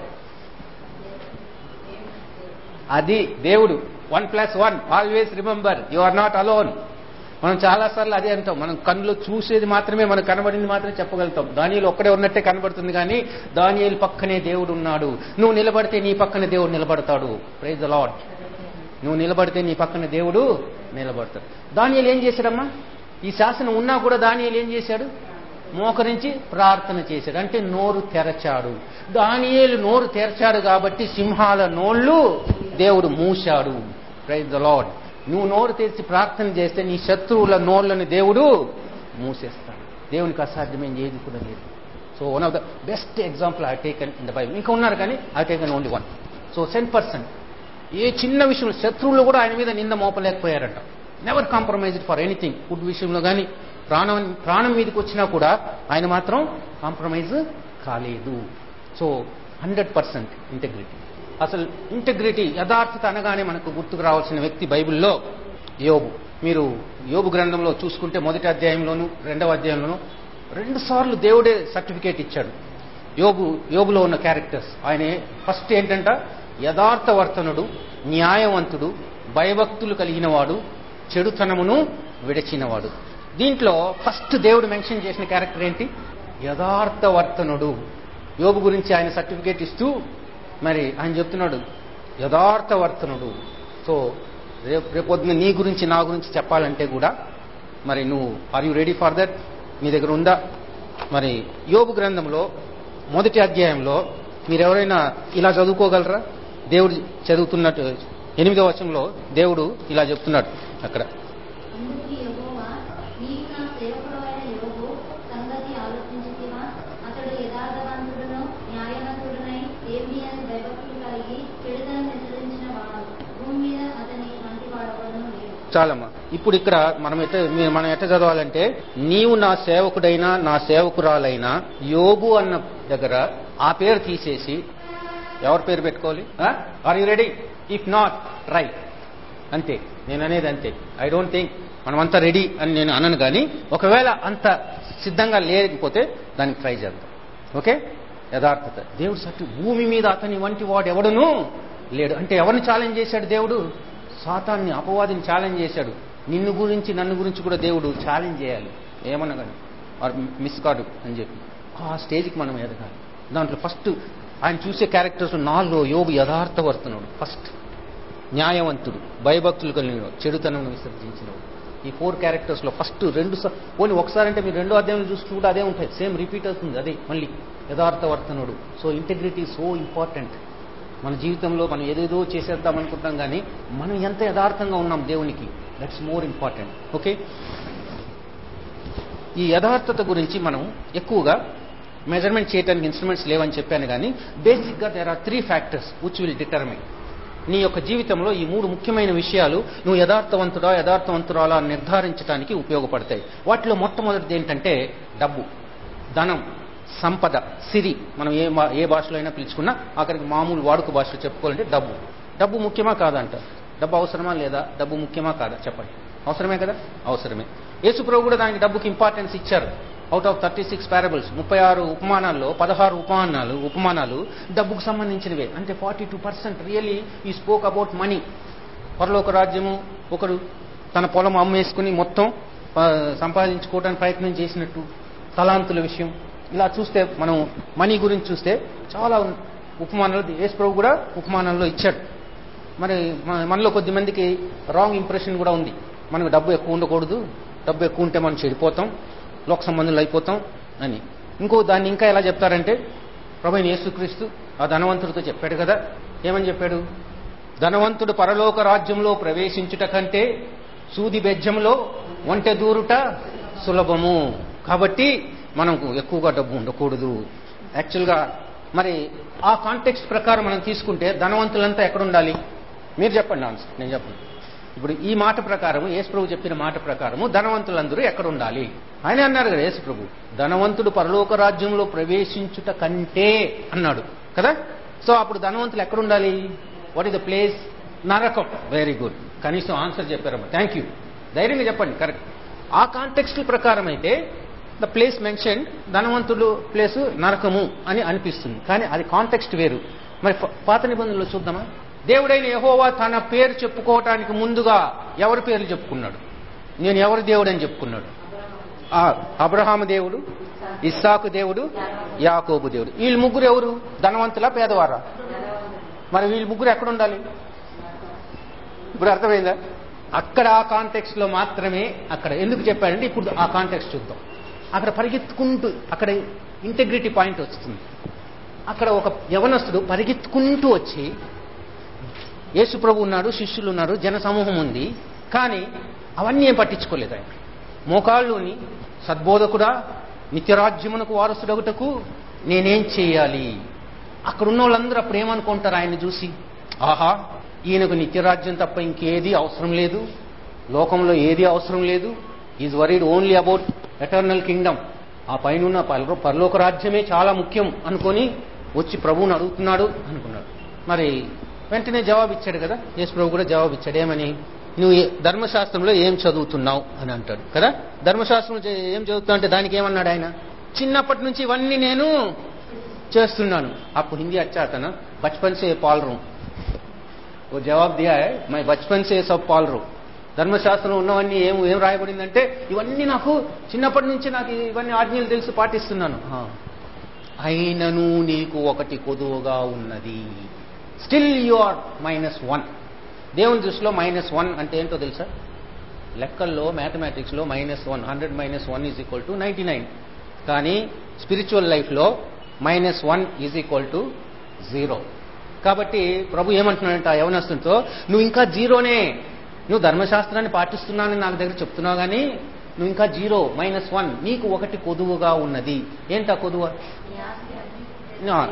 అది దేవుడు. One plus one always remember you are not alone మనం చాలాసార్లు అదే అంటాం. మనం కన్నులో చూసేది మాత్రమే మనకు కనబడింది మాత్రమే చెప్పగలుగుతాం. దానియలు ఒక్కడే ఉన్నట్టే కనబడుతుంది కానీ దానియలు పక్కనే దేవుడు ఉన్నాడు. నువ్వు నిలబడితే నీ పక్కన దేవుడు నిలబడతాడు. ప్రైజ్ ద లాడ్ నువ్వు నిలబడితే నీ పక్కన దేవుడు నిలబడతాడు. దానియలు ఏం చేశాడమ్మా? ఈ శాసనం ఉన్నా కూడా దానియలు ఏం చేశాడు? మోకరించి ప్రార్థన చేశాడు. అంటే నోరు తెరచాడు. దానియేలు నోరు తెరచాడు కాబట్టి సింహాల నోళ్ళు దేవుడు మూశాడు. ప్రైజ్ ద లాడ్ నువ్వు నోరు తెరిచి ప్రార్థన చేస్తే నీ శత్రువుల నోళ్ళని దేవుడు మూసేస్తాడు. దేవునికి అసాధ్యమైన ఏది కూడా లేదు. So one of the best example I taken in the Bible ఇంకా ఉన్నారు కానీ I taken only one so cent person ఏ చిన్న విషయంలో శత్రువులు కూడా ఆయన మీద నింద మోపలేకపోయారంట. Never compromised for anything food విషయంలో కానీ ప్రాణం ప్రాణం మీదకి వచ్చినా కూడా ఆయన మాత్రం కాంప్రమైజ్ కాలేదు. సో హండ్రెడ్ పర్సెంట్ ఇంటెగ్రిటీ అసలు ఇంటగ్రిటీ యథార్థత అనగానే మనకు గుర్తుకు రావాల్సిన వ్యక్తి బైబిల్లో యోబు. మీరు యోబు గ్రంథంలో చూసుకుంటే మొదటి అధ్యాయంలోను రెండవ అధ్యాయంలోను రెండు సార్లు దేవుడే సర్టిఫికేట్ ఇచ్చాడు. యోబు యోబులో ఉన్న క్యారెక్టర్స్. ఆయన ఫస్ట్ ఏంటంట? యథార్థవర్తనుడు న్యాయవంతుడు భయభక్తులు కలిగినవాడు చెడుతనమును విడచినవాడు. దీంట్లో ఫస్ట్ దేవుడు మెన్షన్ చేసిన క్యారెక్టర్ ఏంటి? యథార్థవర్తనుడు యోబు గురించి ఆయన సర్టిఫికేట్ ఇస్తూ మరి ఆయన చెప్తున్నాడు యథార్థవర్తనుడు. సో రేపు రేపొద్దున నీ గురించి నా గురించి చెప్పాలంటే కూడా మరి నువ్వు are you ready for that మీ దగ్గర ఉందా? మరి యోగు గ్రంథంలో మొదటి అధ్యాయంలో మీరెవరైనా ఇలా చదువుకోగలరా? దేవుడు చదువుతున్నట్టు ఎనిమిదో వచనంలో దేవుడు ఇలా చెప్తున్నాడు అక్కడ అందుకు యెహోవా నీవు నా సేవకుడైన యోబు సంగతి ఆలోచించితివా అతడు యథార్థవంతుడును న్యాయవంతుడునై దేవుని యందు భయభక్తులు కలిగి చెడుతనం విసరించిన వాడు భూమి మీద అతని వంటి వాడవను లేడు చాలమ్మా. ఇప్పుడు ఇక్కడ మనం ఎట్ట మనం ఎట్ట చదవాలంటే నీవు నా సేవకుడైనా నా సేవకురాలైనా యోగు అన్న దగ్గర ఆ పేరు తీసేసి ఎవరి పేరు పెట్టుకోవాలి? Are you ready if not try అంతే. నేను అనేది అంతే. ఐ డోంట్ థింక్ మనమంతా రెడీ అని నేను అనను కానీ ఒకవేళ అంత సిద్ధంగా లేకపోతే దానికి ట్రై చేద్దాం. ఓకే యథార్థత. దేవుడు సట్టు భూమి మీద అతని వంటి వాడు ఎవడును లేడు. అంటే ఎవరిని ఛాలెంజ్ చేశాడు దేవుడు? సాతాన్ని అపవాదిని ఛాలెంజ్ చేశాడు. నిన్ను గురించి నన్ను గురించి కూడా దేవుడు ఛాలెంజ్ చేయాలి. ఏమన్నా కానీ ఆర్ మిస్ కాడు అని చెప్పి. ఆ స్టేజ్కి మనం ఎదగాలి. దాంట్లో ఫస్ట్ ఆయన చూసే క్యారెక్టర్స్ నాలో యోగు యథార్థవర్తనుడు ఫస్ట్ న్యాయవంతుడు భయభక్తులు కలిగిన చెడుతనం విసర్జించినవాడు. ఈ ఫోర్ క్యారెక్టర్స్లో ఫస్ట్ రెండు ఓన్లీ ఒకసారి అంటే మీరు రెండో అధ్యాయంలో చూస్తే కూడా అదే ఉంటాయి సేమ్ రిపీట్ అవుతుంది అదే మళ్ళీ యథార్థవర్తనుడు సో ఇంటెగ్రిటీ సో ఇంపార్టెంట్ మన జీవితంలో మనం ఏదేదో చేసేద్దాం అనుకుంటాం కానీ మనం ఎంత యథార్థంగా ఉన్నాం దేవునికి దట్స్ మోర్ ఇంపార్టెంట్ ఓకే ఈ యథార్థత గురించి మనం ఎక్కువగా మెజర్మెంట్ చేయడానికి ఇన్స్ట్రుమెంట్స్ లేవని చెప్పాను కానీ బేసిక్గా there are three factors which will determine నీ యొక్క జీవితంలో ఈ మూడు ముఖ్యమైన విషయాలు నువ్వు యథార్థవంతుడా యథార్థవంతురాలా నిర్ధారించడానికి ఉపయోగపడతాయి. వాటిలో మొట్టమొదటిది ఏంటంటే డబ్బు ధనం. సంపద సిరి మనం ఏ ఏ భాషలో అయినా పిలుచుకున్నా అక్కడికి మామూలు వాడుక భాషలో చెప్పుకోవాలంటే డబ్బు. డబ్బు ముఖ్యమా కాదంట. డబ్బు అవసరమా లేదా? డబ్బు ముఖ్యమా కాదా? చెప్పండి. అవసరమే కదా? అవసరమే. యేసుప్రభు కూడా దానికి డబ్బుకి ఇంపార్టెన్స్ ఇచ్చారు. Out of thirty six parables ముప్పై ఆరు ఉపమానాల్లో పదహారు ఉపమానాలు ఉపమానాలు డబ్బుకు సంబంధించినవే. అంటే ఫార్టీ టూ పర్సెంట్ రియలీ ఈ స్పోక్ అబౌట్ మనీ పరలోక రాజ్యము ఒకడు తన పొలం అమ్మేసుకుని మొత్తం సంపాదించుకోవడానికి ప్రయత్నం చేసినట్టు తలాంతుల విషయం. ఇలా చూస్తే మనం మనీ గురించి చూస్తే చాలా ఉపమానాలు యేసు ప్రభు కూడా ఉపమానాల్లో ఇచ్చాడు. మరి మన- మనలో కొద్ది మందికి రాంగ్ ఇంప్రెషన్ కూడా ఉంది. మనకు డబ్బు ఎక్కువ ఉండకూడదు. డబ్బు ఎక్కువ ఉంటే మనం చెడిపోతాం. లోక సంబంధులు అయిపోతాం అని. ఇంకో దాన్ని ఇంకా ఎలా చెప్తారంటే ప్రభు యేసుక్రీస్తు ఆ ధనవంతుడితో చెప్పాడు కదా. ఏమని చెప్పాడు? ధనవంతుడు పరలోక రాజ్యంలో ప్రవేశించుట కంటే సూది బెజ్జంలో ఒంటె దూరుట సులభము. కాబట్టి మనకు ఎక్కువగా డబ్బు ఉండకూడదు. యాక్చువల్గా మరి ఆ కాంటెక్స్ట్ ప్రకారం మనం తీసుకుంటే ధనవంతులంతా ఎక్కడ ఉండాలి మీరు చెప్పండి ఆన్సర్ నేను చెప్పను. ఇప్పుడు ఈ మాట ప్రకారం యేసుప్రభు చెప్పిన మాట ప్రకారము ధనవంతులందరూ ఎక్కడ ఉండాలి ఆయన అన్నారు కదా యేసుప్రభు ధనవంతుడు పరలోక రాజ్యంలో ప్రవేశించుట కంటే అన్నాడు. కదా? సో అప్పుడు ధనవంతులు ఎక్కడ ఉండాలి వాట్ ఇస్ ద ప్లేస్ నరకం. వెరీ గుడ్ కనీసం ఆన్సర్ చెప్పారమ్మా. థ్యాంక్ యూ ధైర్యంగా చెప్పండి కరెక్ట్ ఆ కాంటెక్స్ట్ ప్రకారం అయితే ద ప్లేస్ మెన్షన్ ధనవంతుడు ప్లేస్ నరకము అని అనిపిస్తుంది. కానీ అది కాంటెక్స్ట్ వేరు. మరి పాత నిబంధనలు చూద్దామా? దేవుడైన యహోవా తన పేరు చెప్పుకోవటానికి ముందుగా ఎవరి పేర్లు చెప్పుకున్నాడు? నేను ఎవరి దేవుడు అని చెప్పుకున్నాడు? ఆ, దేవుడు ఇస్సాకు దేవుడు యాకోబు దేవుడు. వీళ్ళు ముగ్గురు ఎవరు? ధనవంతులా పేదవారా? మరి వీళ్ళు ముగ్గురు ఎక్కడ ఉండాలి? ఇప్పుడు అర్థమైందా? అక్కడ ఆ కాంటెక్స్ట్లో మాత్రమే అక్కడ. ఎందుకు చెప్పాడంటే ఇప్పుడు ఆ కాంటెక్స్ట్ చూద్దాం. అక్కడ పరిగెత్తుకుంటూ అక్కడ ఇంటెగ్రిటీ పాయింట్ వస్తుంది. అక్కడ ఒక యవనస్తుడు పరిగెత్తుకుంటూ వచ్చి యేసు ప్రభు ఉన్నాడు శిష్యులు ఉన్నారు జన సమూహం ఉంది కానీ అవన్నీ ఏం పట్టించుకోలేదు ఆయన. మోకాళ్ళుని సద్బోధకుడా నిత్యరాజ్యమునకు వారసుడగుటకు నేనేం చేయాలి? అక్కడున్న వాళ్ళందరూ అప్పుడు ఏమనుకుంటారు ఆయన చూసి? ఆహా ఈయనకు నిత్యరాజ్యం తప్ప ఇంకేది అవసరం లేదు. లోకంలో ఏది అవసరం లేదు. is worried only about eternal kingdom ఆ పైన పరలో పరలోక రాజ్యమే చాలా ముఖ్యం అనుకొని వచ్చి ప్రభువుని అడుగుతున్నాడు అనుకున్నాడు మరి వెంటనే జవాబు ఇచ్చాడు కదా యేసు ప్రభు కూడా జవాబు ఇచ్చాడు ఏమని నువ్వు ఏ- ధర్మశాస్త్రంలో ఏం చదువుతున్నావు అని అంటాడు కదా ధర్మశాస్త్రం చే- ఏం చదువుతావు అంటే దానికి ఏమన్నాడు ఆయన చిన్నప్పటి నుంచి ఇవన్నీ నేను చేస్తున్నాను आपको हिंदी अच्छा आता ना बचपन से ये पाल रहा हूं वो जवाब दिया है मैं बचपन से ये सब पाल रहा हूं ధర్మశాస్త్రం ఉన్నవన్నీ ఏం ఏం రాయబడిందంటే ఇవన్నీ నాకు చిన్నప్పటి నుంచి నాకు ఇవన్నీ ఆజ్ఞలు తెలిసి పాటిస్తున్నాను. అయినను నీకు ఒకటి కొదువుగా ఉన్నది. Still you are minus one దేవుని దృష్టిలో మైనస్ వన్ అంటే ఏంటో తెలుసా? లెక్కల్లో మ్యాథమెటిక్స్లో minus one hundred minus one is equal to ninety nine కానీ స్పిరిచువల్ లైఫ్లో minus one is equal to zero కాబట్టి ప్రభు ఏమంటున్నాడంట ఆ యవనస్తునితో నువ్వు ఇంకా జీరోనే. నువ్వు ధర్మశాస్త్రాన్ని పాటిస్తున్నానని నాకు దగ్గర చెప్తున్నావు కానీ నువ్వు ఇంకా జీరో మైనస్ వన్ నీకు ఒకటి కొదువుగా ఉన్నది. ఏంటా కొదువ?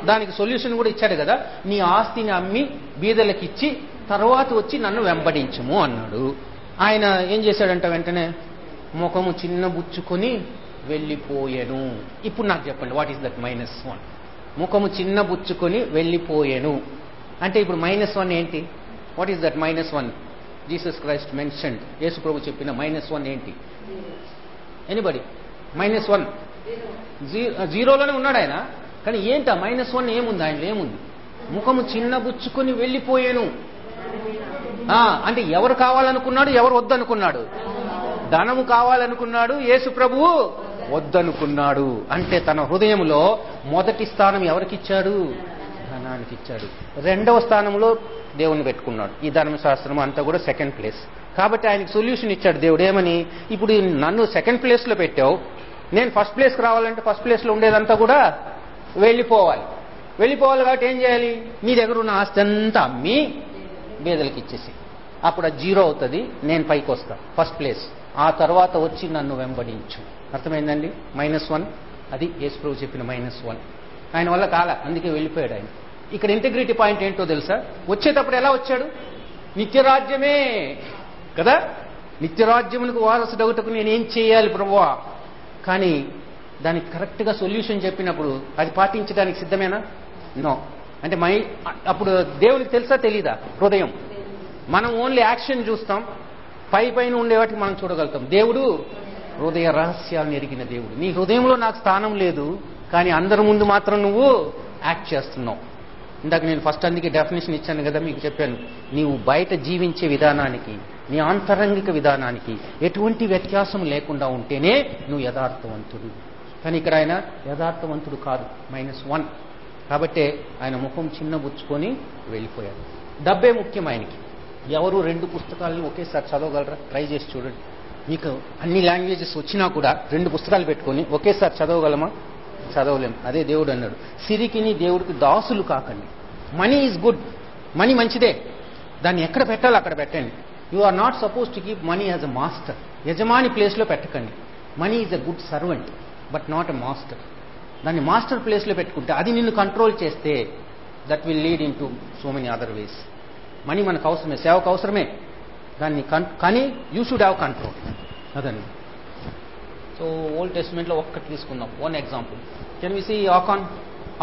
దానికి సొల్యూషన్ కూడా ఇచ్చాడు కదా. నీ ఆస్తిని అమ్మి బీదలకు ఇచ్చి తర్వాత వచ్చి నన్ను వెంబడించము అన్నాడు. ఆయన ఏం చేశాడంట వెంటనే? ముఖము చిన్న బుచ్చుకొని వెళ్ళిపోయాను. ఇప్పుడు నాకు చెప్పండి what is that minus one ముఖము చిన్న బుచ్చుకొని వెళ్ళిపోయాను. అంటే ఇప్పుడు మైనస్ వన్ ఏంటి? What is that minus one Jesus Christ mention యేసు ప్రభు చెప్పిన మైనస్ వన్ ఏంటి? ఎనిబడి మైనస్ వన్ జీరోలోనే ఉన్నాడు ఆయన. కానీ ఏంటా మైనస్ వన్ ఏముంది? ఆయన ఏముంది? ముఖము చిన్న బుచ్చుకొని వెళ్ళిపోయాను. ఆ, అంటే ఎవరు కావాలనుకున్నాడు ఎవరు వద్దనుకున్నాడు? ధనము కావాలనుకున్నాడు యేసు ప్రభువు వద్దనుకున్నాడు. అంటే తన హృదయంలో మొదటి స్థానం ఎవరికిచ్చాడు ధనానికి ఇచ్చాడు. రెండవ స్థానంలో దేవుణ్ణి పెట్టుకున్నాడు. ఈ ధర్మశాస్త్రం అంతా కూడా సెకండ్ ప్లేస్ కాబట్టి ఆయనకి సొల్యూషన్ ఇచ్చాడు దేవుడు. ఏమని? ఇప్పుడు నన్ను సెకండ్ ప్లేస్లో పెట్టావు. నేను ఫస్ట్ ప్లేస్కి రావాలంటే ఫస్ట్ ప్లేస్లో ఉండేదంతా కూడా వెళ్ళిపోవాలి. వెళ్ళిపోవాలి కాబట్టి ఏం చేయాలి? నీ దగ్గర ఉన్న ఆస్తి అంతా అమ్మి బేదలకు ఇచ్చేసి అప్పుడు అది జీరో అవుతుంది నేను పైకి వస్తాను ఫస్ట్ ప్లేస్ ఆ తర్వాత వచ్చి నన్ను వెంబడించు. అర్థమైందండి? మైనస్ వన్ అది యేసు ప్రభు చెప్పిన మైనస్ వన్ ఆయన వల్ల కాల అందుకే వెళ్ళిపోయాడు ఆయన. ఇక్కడ ఇంటిగ్రిటీ పాయింట్ ఏంటో తెలుసా? వచ్చేటప్పుడు ఎలా వచ్చాడు? నిత్యరాజ్యమే. కదా? నిత్యరాజ్యములకు వారసుడగుటకు నేనేం చేయాలి ప్రభువా? కానీ దానికి కరెక్ట్గా సొల్యూషన్ చెప్పినప్పుడు అది పాటించడానికి సిద్ధమేనా? నో అంటే మై అప్పుడు దేవునికి తెలుసా తెలీదా? హృదయం. మనం ఓన్లీ యాక్షన్ చూస్తాం. పై పైన ఉండే వాటికి మనం చూడగలుగుతాం. దేవుడు హృదయ రహస్యాలను ఎరిగిన దేవుడు. నీ హృదయంలో నాకు స్థానం లేదు కానీ అందరి ముందు మాత్రం నువ్వు యాక్ట్ చేస్తున్నావు. ఇందాక నేను ఫస్ట్ అందుకే డెఫినేషన్ ఇచ్చాను కదా మీకు చెప్పాను. నీవు బయట జీవించే విధానానికి నీ ఆంతరంగిక విధానానికి ఎటువంటి వ్యత్యాసం లేకుండా ఉంటేనే నువ్వు యథార్థవంతుడు. కానీ ఇక్కడ ఆయన యథార్థవంతుడు కాదు మైనస్ వన్ కాబట్టే ఆయన ముఖం చిన్నబుచ్చుకొని వెళ్ళిపోయాడు. డబ్బే ముఖ్యం ఆయనకి. ఎవరు రెండు పుస్తకాలను ఒకేసారి చదవగలరా? ట్రై చేసి చూడండి. మీకు అన్ని లాంగ్వేజెస్ వచ్చినా కూడా రెండు పుస్తకాలు పెట్టుకొని ఒకేసారి చదవగలమా? చదవలేం. అదే దేవుడు అన్నాడు. సిరికిని దేవుడికి దాసులు కాకండి. Money is good. మనీ మంచిదే. దాన్ని ఎక్కడ పెట్టాలో అక్కడ పెట్టండి. You are not suppose to keep money as a master. యజమాని ప్లేస్లో పెట్టకండి. Money is a good servant but not a master. దాన్ని మాస్టర్ ప్లేస్లో పెట్టుకుంటే అది నిన్ను కంట్రోల్ చేస్తే that will lead in to so many other ways. Money మనకు అవసరమే. సేవకు అవసరమే. దాన్ని కానీ యూ షుడ్ హ్యావ్ కంట్రోల్. అదండి. సో ఓల్డ్ టెస్ట్మెంట్లో ఒక్కటి తీసుకుందాం. One example can we see Achan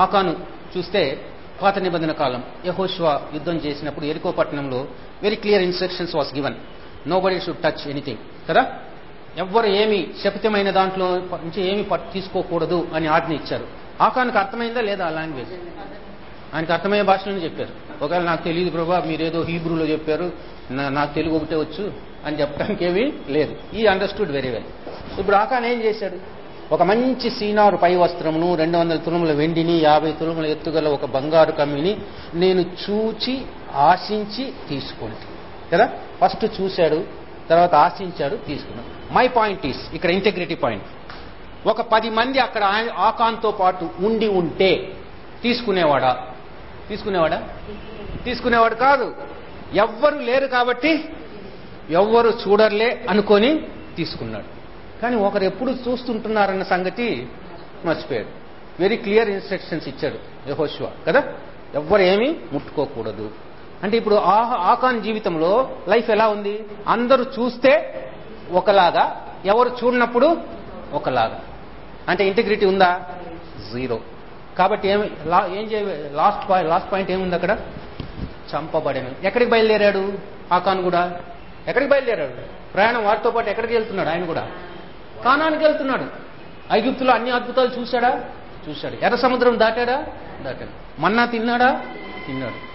ఆకాను చూస్తే పాత నిబంధన కాలం. యహోష్వా యుద్ధం చేసినప్పుడు ఎరికో పట్టణంలో very clear instructions was given nobody should touch anything కదా? ఎవ్వరు ఏమి శపితమైన దాంట్లో నుంచి ఏమి తీసుకోకూడదు అని ఆజ్ఞ ఇచ్చారు. ఆకానికి అర్థమైందా లేదా ఆ లాంగ్వేజ్ ఆయనకి అర్థమయ్యే భాషలోనే చెప్పారు. ఒకవేళ నాకు తెలియదు ప్రభా మీరేదో హీబ్రూలో చెప్పారు నా- నాకు తెలుగు ఒకటే వచ్చు అని చెప్పడానికి ఏమీ లేదు. ఈ అండర్స్టూడ్ వెరీ వెల్ ఇప్పుడు ఆకాన్ ఏం చేశాడు? ఒక మంచి సీనారు పై వస్త్రమును రెండు వందల తులముల వెండిని యాభై తులముల ఎత్తుగల ఒక బంగారు కమ్మిని నేను చూచి ఆశించి తీసుకోండి. కదా? ఫస్ట్ చూశాడు తర్వాత ఆశించాడు తీసుకున్నాడు. మై పాయింట్ ఈస్ ఇక్కడ ఇంటెగ్రిటీ పాయింట్. ఒక పది మంది అక్కడ ఆకాంతో ఆకాన్తో పాటు ఉండి ఉంటే తీసుకునేవాడా? తీసుకునేవాడా? తీసుకునేవాడు కాదు. ఎవ్వరు లేరు కాబట్టి ఎవ్వరు చూడర్లే అనుకొని తీసుకున్నాడు. కానీ ఒకరు ఎప్పుడు చూస్తుంటున్నారన్న సంగతి మర్చిపోయాడు. వెరీ క్లియర్ ఇన్స్ట్రక్షన్స్ ఇచ్చాడు యహోశివ కదా? ఎవ్వరు ఏమీ ముట్టుకోకూడదు. అంటే ఇప్పుడు ఆకాన్ జీవితంలో లైఫ్ ఎలా ఉంది? అందరూ చూస్తే ఒకలాగా ఎవరు చూడనప్పుడు ఒకలాగా. అంటే ఇంటిగ్రిటీ ఉందా? జీరో కాబట్టి ఏమి లా- ఏం చే లాస్ట్ పాయింట్ లాస్ట్ పాయింట్ ఏముంది అక్కడ? చంపబడను ఎక్కడికి బయలుదేరాడు ఆకాన్ కూడా? ఎక్కడికి బయలుదేరాడు? ప్రయాణం వారితో పాటు ఎక్కడికి వెళ్తున్నాడు ఆయన కూడా? కానానికి వెళ్తున్నాడు. ఐగుప్తులో అన్ని అద్భుతాలు చూశాడా? చూశాడు. ఎర్ర సముద్రం దాటాడా? దాటాడు. మన్నా తిన్నాడా? తిన్నాడు.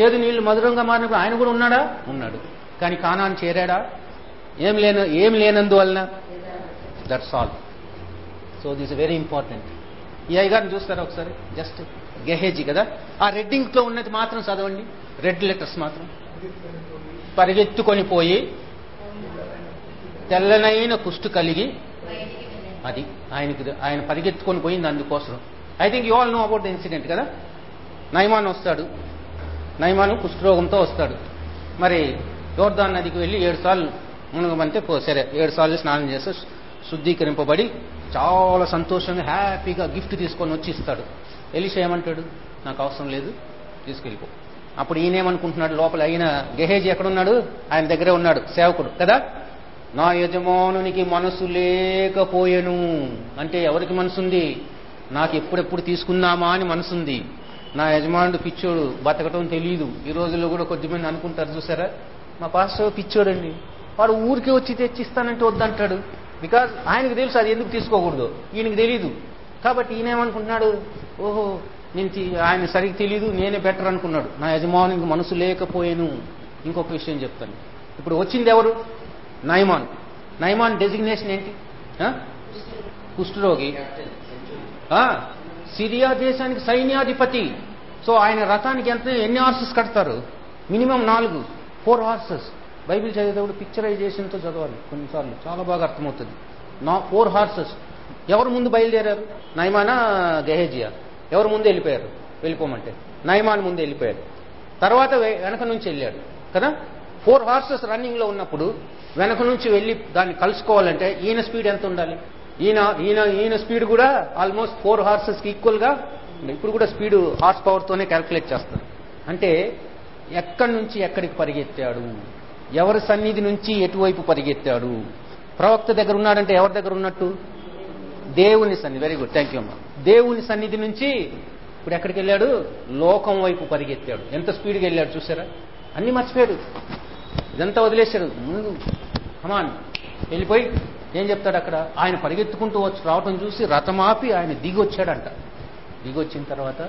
చేదు నీళ్ళు మధురంగా మారినప్పుడు ఆయన కూడా ఉన్నాడా? ఉన్నాడు. కానీ కానాన్ని చేరాడా? ఏం లేన ఏం లేనందువలన? That's all so this very important ఈ అయ్యగారిని చూస్తారా ఒకసారి? జస్ట్ గెహేజీ కదా? ఆ రెడ్డింగ్లో ఉన్నది మాత్రం చదవండి. రెడ్ లెటర్స్ మాత్రం. పరిగెత్తుకొని పోయి తెల్లనైన కుష్టు కలిగి అది ఆయనకి ఆయన పరిగెత్తుకొని పోయింది అందుకోసం. I think you all know about the incident కదా? నైమాన్ వస్తాడు. నైమాను కుష్ఠరోగంతో వస్తాడు. మరి యోర్దాన్ నదికి వెళ్ళి ఏడు సార్లు మునగమంటే సరే ఏడు సార్లు స్నానం చేస్తే శు- శుద్ధీకరింపబడి చాలా సంతోషంగా హ్యాపీగా గిఫ్ట్ తీసుకొని వచ్చి ఇస్తాడు. ఎలిషా ఏమంటాడు? నాకు అవసరం లేదు తీసుకెళ్ళిపో. అప్పుడు ఈయన ఏమనుకుంటున్నాడు లోపల అయిన గెహేజీ ఎక్కడున్నాడు? ఆయన దగ్గరే ఉన్నాడు సేవకుడు కదా? నా యజమానునికి మనసు లేకపోయెను. అంటే ఎవరికి మనసుంది? నాకు ఎప్పుడెప్పుడు తీసుకుందామా అని మనసుంది. నా యజమానుడు పిచ్చోడు బతకటం తెలియదు ఈ రోజుల్లో కూడా కొద్దిమంది అనుకుంటారు చూసారా? మా పాస్టర్ పిచ్చోడండి. వాడు ఊరికే వచ్చి తెచ్చిస్తానంటే వద్దంటాడు. బికాజ్ ఆయనకు తెలుసు అది ఎందుకు తీసుకోకూడదు. ఈయనకి తెలియదు కాబట్టి ఈయన ఏమనుకుంటున్నాడు ఓహో నేను ఆయన సరిగ్గా తెలియదు నేనే బెటర్ అనుకున్నాడు. నా యజమానునికి మనసు లేకపోయాను. ఇంకొక విషయం చెప్తాను. ఇప్పుడు వచ్చింది ఎవరు? నైమాన్. నైమాన్ డెసిగ్నేషన్ ఏంటి? కుష్ఠరోగి. సిరియా దేశానికి సైన్యాధిపతి. సో ఆయన రథానికి ఎంత ఎన్ని హార్సెస్ కడతారు? మినిమం నాలుగు. ఫోర్ హార్సెస్ బైబిల్ చదివేటప్పుడు పిక్చరైజేషన్తో చదవాలి కొన్నిసార్లు. చాలా బాగా అర్థమవుతుంది. నా ఫోర్ హార్సెస్ ఎవరు ముందు బయలుదేరారు? నైమానా గెహేజియా. ఎవరు ముందు వెళ్ళిపోయారు? వెళ్ళిపోమంటే. నైమాన్ ముందు వెళ్ళిపోయాడు. తర్వాత వె- వెనక నుంచి వెళ్ళాడు. కదా? ఫోర్ హార్సెస్ రన్నింగ్లో ఉన్నప్పుడు వెనక నుంచి వెళ్ళి దాన్ని కలుసుకోవాలంటే ఈయన స్పీడ్ ఎంత ఉండాలి? ఈయన ఈయన ఈయన స్పీడ్ కూడా ఆల్మోస్ట్ ఫోర్ హార్సెస్కి ఈక్వల్గా ఇప్పుడు కూడా స్పీడ్ హార్స్ పవర్ తోనే క్యాల్కులేట్ చేస్తారు అంటే ఎక్కడి నుంచి ఎక్కడికి పరిగెత్తాడు? ఎవరి సన్నిధి నుంచి ఎటువైపు పరిగెత్తాడు? ప్రవక్త దగ్గర ఉన్నాడంటే ఎవరి దగ్గర ఉన్నట్టు? దేవుని సన్నిధి. వెరీ గుడ్ థ్యాంక్ యూ అమ్మా. దేవుని సన్నిధి నుంచి ఇప్పుడు ఎక్కడికి వెళ్ళాడు? లోకం వైపు పరిగెత్తాడు. ఎంత స్పీడ్గా వెళ్ళాడు చూసారా? అన్ని మర్చిపోయాడు. ఇదంతా వదిలేశాడు ముందు హమాన్ వెళ్ళిపోయి ఏం చెప్తాడు అక్కడ? ఆయన పరిగెత్తుకుంటూ వచ్చి రావటం చూసి రథమాపి ఆయన దిగొచ్చాడంట. దిగొచ్చిన తర్వాత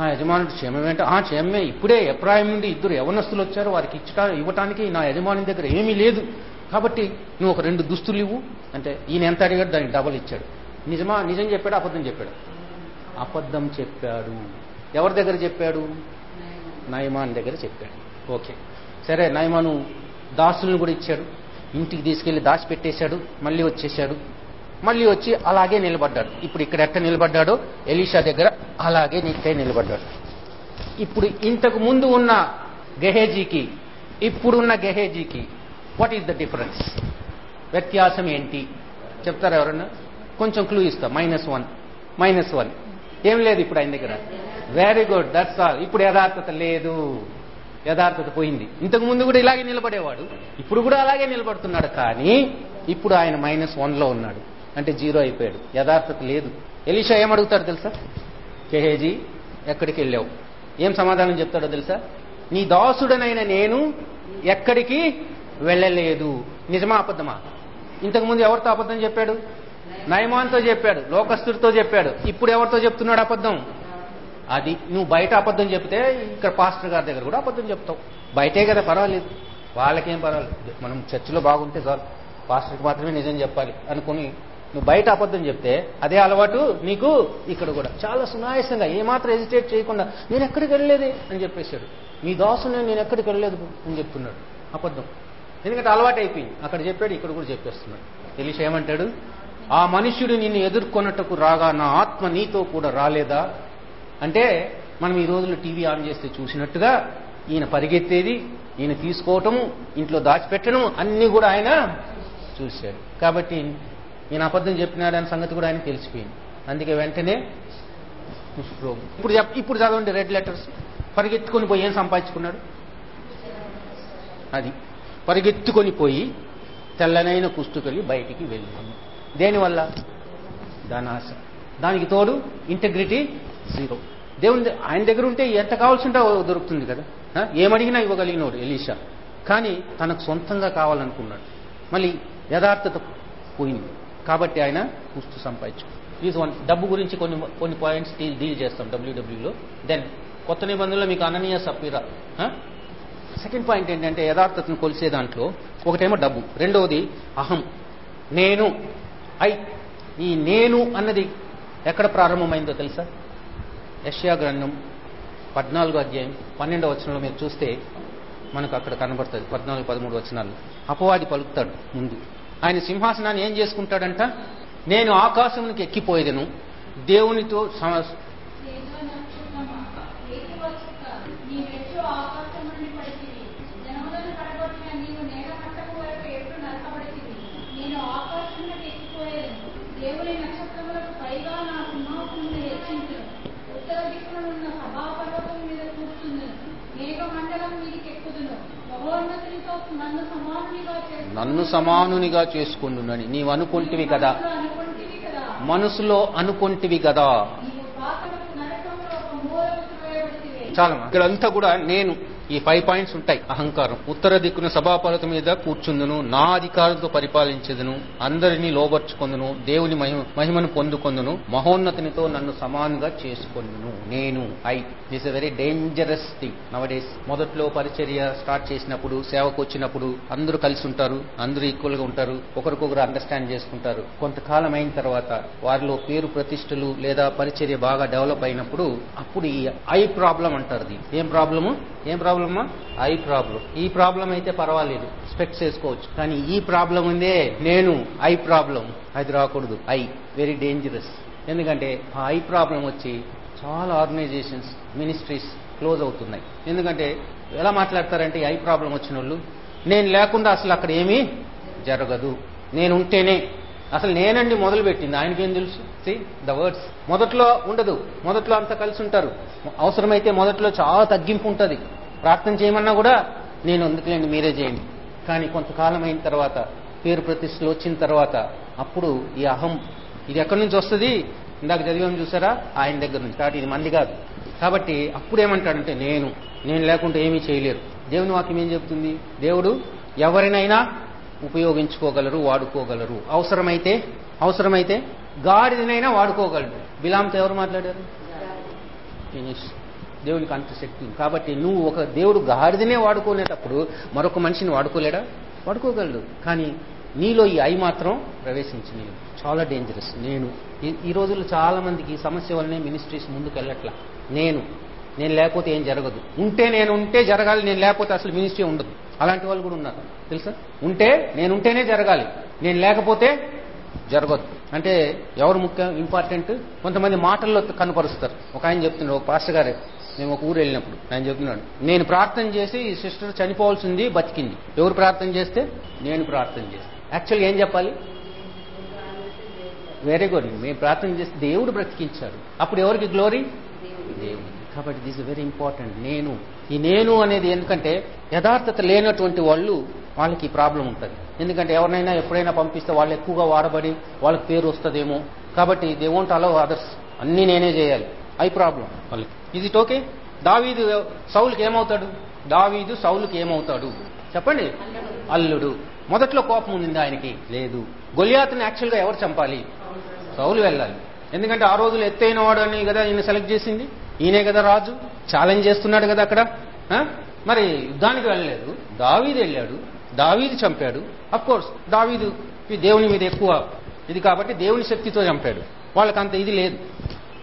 నా యజమానుడు క్షేమమేంట ఆ క్షేమమే ఇప్పుడే ఎప్రాయం నుండి ఇద్దరు యవనస్తులు వచ్చారు. వారికి ఇచ్చట ఇవ్వటానికి నా యజమాని దగ్గర ఏమీ లేదు. కాబట్టి నువ్వు ఒక రెండు దుస్తులు ఇవ్వు. అంటే ఈయన ఎంత అడిగాడు? దానికి డబల్ ఇచ్చాడు. నిజమా? నిజం చెప్పాడు? అబద్ధం చెప్పాడు? అబద్ధం చెప్పాడు. ఎవరి దగ్గర చెప్పాడు? నయమాన్ దగ్గర చెప్పాడు. ఓకే. సరే నయమాను దాసులను కూడా ఇచ్చాడు. ఇంటికి తీసుకెళ్ళి దాచి పెట్టేశాడు మళ్ళీ వచ్చేసాడు మళ్ళీ వచ్చి అలాగే నిలబడ్డాడు. ఇప్పుడు ఇక్కడ ఎట్ట నిలబడ్డాడో? ఎలీషా దగ్గర అలాగే నిట్టే నిలబడ్డాడు. ఇప్పుడు ఇంతకు ముందు ఉన్న గెహేజీకి ఇప్పుడున్న గెహేజీకి వాట్ ఈస్ ద డిఫరెన్స్ వ్యత్యాసం ఏంటి? చెప్తారా ఎవరన్నా? కొంచెం క్లూ ఇస్తా. మైనస్ వన్ మైనస్ వన్ ఏం లేదు ఇప్పుడు ఆయన దగ్గర. వెరీ గుడ్ దట్స్ ఆల్ ఇప్పుడు యథార్థత లేదు. యథార్థత పోయింది. ఇంతకు ముందు కూడా ఇలాగే నిలబడేవాడు. ఇప్పుడు కూడా అలాగే నిలబడుతున్నాడు కానీ ఇప్పుడు ఆయన మైనస్ వన్లో ఉన్నాడు. అంటే జీరో అయిపోయాడు. యథార్థత లేదు. ఎలీషా ఏమడుగుతాడు తెలుసా? కేహేజీ ఎక్కడికి వెళ్ళావు? ఏం సమాధానం చెప్తాడో తెలుసా? నీ దాసుడనైన నేను ఎక్కడికి వెళ్ళలేదు. నిజమా అబద్ధమా? ఇంతకుముందు ఎవరితో అబద్ధం చెప్పాడు? నయమాన్తో చెప్పాడు. లోకస్తుడితో చెప్పాడు. ఇప్పుడు ఎవరితో చెప్తున్నాడు అబద్ధం? అది నువ్వు బయట అబద్ధం చెప్తే ఇక్కడ పాస్టర్ గారి దగ్గర కూడా అబద్ధం చెప్తావు. బయటే కదా పర్వాలేదు. వాళ్ళకేం పర్వాలేదు. మనం చర్చిలో బాగుంటే చాలు. పాస్టర్కి మాత్రమే నిజం చెప్పాలి అనుకుని నువ్వు బయట అబద్ధం చెప్తే అదే అలవాటు నీకు ఇక్కడ కూడా. చాలా సునాయాసంగా ఏమాత్రం హెజిటేట్ చేయకుండా నేను ఎక్కడికి వెళ్ళలేదే? అని చెప్పేశాడు. నీ దాసుని నేను ఎక్కడికి వెళ్ళలేదు అని చెప్తున్నాడు. అబద్ధం. ఎందుకంటే అలవాటు అయిపోయింది. అక్కడ చెప్పాడు ఇక్కడ కూడా చెప్పేస్తున్నాడు. తెలిసి ఏమంటాడు? ఆ మనుష్యుడు నిన్ను ఎదుర్కొన్నట్టుకు రాగా నా ఆత్మ నీతో కూడా రాలేదా? అంటే మనం ఈ రోజుల్లో టీవీ ఆన్ చేస్తే చూసినట్టుగా ఈయన పరిగెత్తేది ఈయన తీసుకోవటము ఇంట్లో దాచిపెట్టడం అన్నీ కూడా ఆయన చూశాడు కాబట్టి ఈయన అబద్ధం చెప్పినాడనే సంగతి కూడా ఆయన తెలిసిపోయింది. అందుకే వెంటనే ఇప్పుడు ఇప్పుడు చదవండి రెడ్ లెటర్స్ పరిగెత్తుకొని పోయి ఏం సంపాదించుకున్నాడు? అది. పరిగెత్తుకొని పోయి తెల్లనైన కుష్టుకెళ్ళి బయటికి వెళ్ళింది దేనివల్ల? ధనాశ. దానికి తోడు ఇంటగ్రిటీ జీరో. దేవుని ఆయన దగ్గర ఉంటే ఎంత కావాల్సింటే దొరుకుతుంది కదా? ఏమడిగినా ఇవ్వగలిగినోడు ఎలీషా. కానీ తనకు సొంతంగా కావాలనుకున్నాడు. మళ్ళీ యథార్థత పోయింది. కాబట్టి ఆయన కుస్తు సంపాదించు ప్లీజ్ వన్ డబ్బు గురించి కొన్ని కొన్ని పాయింట్స్ డీల్ చేస్తాం డబ్ల్యూడబ్ల్యూలో దెన్ కొత్త నిబంధనలో మీకు అననీయ సపీరా సెకండ్ పాయింట్ ఏంటంటే యథార్థతను కొలిసే దాంట్లో ఒకటేమో డబ్బు. రెండవది అహం. నేను. ఐ. ఈ నేను అన్నది ఎక్కడ ప్రారంభమైందో తెలుసా? యష్యా గ్రంథం పద్నాలుగో అధ్యాయం పన్నెండవ వచనంలో మీరు చూస్తే మనకు అక్కడ కనబడుతుంది. పద్నాలుగు పదమూడు వచనాలు. అపవాది పలుకుతాడు ముందు. ఆయన సింహాసనాన్ని ఏం చేసుకుంటాడంట? నేను ఆకాశమునికి ఎక్కిపోయేదను. దేవునితో దేవుని ఏదో నక్షత్రమా, ఏకవచక, నీ వెచ్చు ఆకాశం నుండి పడితివి. జనములను పడగొట్టిన నీవు నేల మట్టము వరకు ఎట్లు నరకబడితివి. నేను ఆకాశమునకు ఎక్కిపోయేదను. దేవుని నక్షత్రములకు పైగా నా సింహాసనమును హెచ్చించును. ఉత్తర దిక్కునున్న సభాపర్వతం మీద కూర్చుందును. మేఘమండలం మీదికి ఎక్కుదును. మహోన్నతునితో నన్ను సమానునిగా చేసుకొను. నన్ను సమానునిగా చేసుకుంటున్నాను నీవు అనుకుంటివి కదా. మనసులో అనుకొంటివి కదా. చాలా ఇక్కడంతా కూడా నేను ఈ ఫైవ్ పాయింట్స్ ఉంటాయి. అహంకారం. ఉత్తర దిక్కున సభాపర్వతం మీద కూర్చుందును నా అధికారంతో పరిపాలించదును అందరినీ లోబర్చుకొందును దేవుని మహిమను పొందుకొందును మహోన్నతినితో నన్ను సమానంగా చేసుకొందును. నేను I this a very dangerous thing nowadays మొదట్లో పరిచర్య స్టార్ట్ చేసినప్పుడు సేవకు వచ్చినప్పుడు అందరూ కలిసి ఉంటారు అందరూ ఈక్వల్గా ఉంటారు ఒకరికొకరు అండర్స్టాండ్ చేసుకుంటారు. కొంతకాలం అయిన తర్వాత వారిలో పేరు ప్రతిష్టలు లేదా పరిచర్య బాగా డెవలప్ అయినప్పుడు అప్పుడు ఈ ఐ ప్రాబ్లం అంటారు ఏం ప్రాబ్లము ఏం ప్రాబ్లమ్మా ఐ ప్రాబ్లం ఈ ప్రాబ్లం అయితే పర్వాలేదు. స్పెక్స్ వేసుకోవచ్చు కానీ ఈ ప్రాబ్లం ఉందే నేను ఐ ప్రాబ్లం అది రాకూడదు. ఐ వెరీ డేంజరస్ ఎందుకంటే ఆ ఐ ప్రాబ్లం వచ్చి చాలా ఆర్గనైజేషన్స్ మినిస్ట్రీస్ క్లోజ్ అవుతున్నాయి. ఎందుకంటే ఎలా మాట్లాడతారంటే ఐ ప్రాబ్లం వచ్చిన వాళ్ళు నేను లేకుండా అసలు అక్కడ ఏమీ జరగదు. నేను ఉంటేనే. అసలు నేనండి మొదలు పెట్టింది. ఆయనకేం తెలుసు? సి ద వర్డ్స్ మొదట్లో ఉండదు. మొదట్లో అంతా కలిసి ఉంటారు. అవసరమైతే మొదట్లో చాలా తగ్గింపు ఉంటుంది. ప్రార్థన చేయమన్నా కూడా నేను ఎందుకులేండి మీరే చేయండి. కానీ కొంతకాలం అయిన తర్వాత పేరు ప్రతిష్టలు వచ్చిన తర్వాత అప్పుడు ఈ అహం ఇది ఎక్కడి నుంచి వస్తుంది? ఇందాక చదివాం చూసారా? ఆయన దగ్గర నుంచి. కాబట్టి ఇది మంది కాదు. కాబట్టి అప్పుడు ఏమంటాడంటే నేను నేను లేకుంటే ఏమీ చేయలేరు. దేవుని వాక్యం ఏం చెప్తుంది దేవుడు ఎవరినైనా ఉపయోగించుకోగలరు వాడుకోగలరు. అవసరమైతే అవసరమైతే గాడిదనైనా వాడుకోగలరు బిలాంతో ఎవరు మాట్లాడారు? ఫినిష్ దేవునికి అంత శక్తి. కాబట్టి నువ్వు ఒక దేవుడు గాడిదనే వాడుకోలేటప్పుడు మరొక మనిషిని వాడుకోలేడా? వాడుకోగలడు. కానీ నీలో ఈ ఐ మాత్రం ప్రవేశించింది చాలా డేంజరస్ నేను ఈ- రోజుల్లో చాలా మందికి ఈ సమస్య వల్లనే మినిస్ట్రీస్ ముందుకు వెళ్ళట్లా నేను నేను లేకపోతే ఏం జరగదు. ఉంటే నేను ఉంటే జరగాలి నేను లేకపోతే అసలు మినిస్ట్రీ ఉండదు. అలాంటి వాళ్ళు కూడా ఉన్నారు. తెలుసా? ఉంటే నేను ఉంటేనే జరగాలి. నేను లేకపోతే జరగదు. అంటే ఎవరు ముఖ్యం ఇంపార్టెంట్ కొంతమంది మాటల్లో కనపరుస్తారు. ఒక ఆయన చెప్తున్నారు ఒక పాస్టర్ గారు మేము ఒక ఊరు వెళ్ళినప్పుడు ఆయన చెప్తున్నాడు నేను ప్రార్థన చేసి ఈ సిస్టర్ చనిపోవాల్సింది బతికింది. ఎవరు ప్రార్థన చేస్తే? నేను ప్రార్థన చేస్తే. యాక్చువల్గా ఏం చెప్పాలి? వెరీ గుడ్ మేము ప్రార్థన చేస్తే దేవుడు బ్రతికించాడు. అప్పుడు ఎవరికి గ్లోరీ దేవుడు కాబట్టి దిస్ వెరీ ఇంపార్టెంట్ నేను ఈ నేను అనేది ఎందుకంటే యథార్థత లేనటువంటి వాళ్ళు వాళ్ళకి ప్రాబ్లం ఉంటుంది. ఎందుకంటే ఎవరినైనా ఎప్పుడైనా పంపిస్తే వాళ్ళు ఎక్కువగా వాడబడి వాళ్ళకి పేరు వస్తుందేమో. కాబట్టి దే వోంట్ అలౌ అదర్స్ అన్నీ నేనే చేయాలి. ఐ ప్రాబ్లం వాళ్ళకి. ఇది ఇట్ ఓకే దావీదు సౌలుకి ఏమవుతాడు? దావీదు సౌలుకి ఏమవుతాడు? చెప్పండి. అల్లుడు. మొదట్లో కోపం ఉంది ఆయనకి? లేదు. గొలియాతుని యాక్చువల్గా ఎవరు చంపాలి? సౌలు వెళ్ళాలి. ఎందుకంటే ఆ రోజులు ఎత్తైన వాడు అని కదా ఈయన సెలెక్ట్ చేసింది? ఈయనే కదా రాజు. ఛాలెంజ్ చేస్తున్నాడు కదా అక్కడ. మరి యుద్ధానికి వెళ్ళలేదు. దావీదు వెళ్ళాడు. దావీదు చంపాడు. అఫ్ కోర్స్ దావీదు ఈ దేవుని మీద ఎక్కువ ఇది కాబట్టి దేవుని శక్తితో చంపాడు. వాళ్ళకి అంత ఇది లేదు.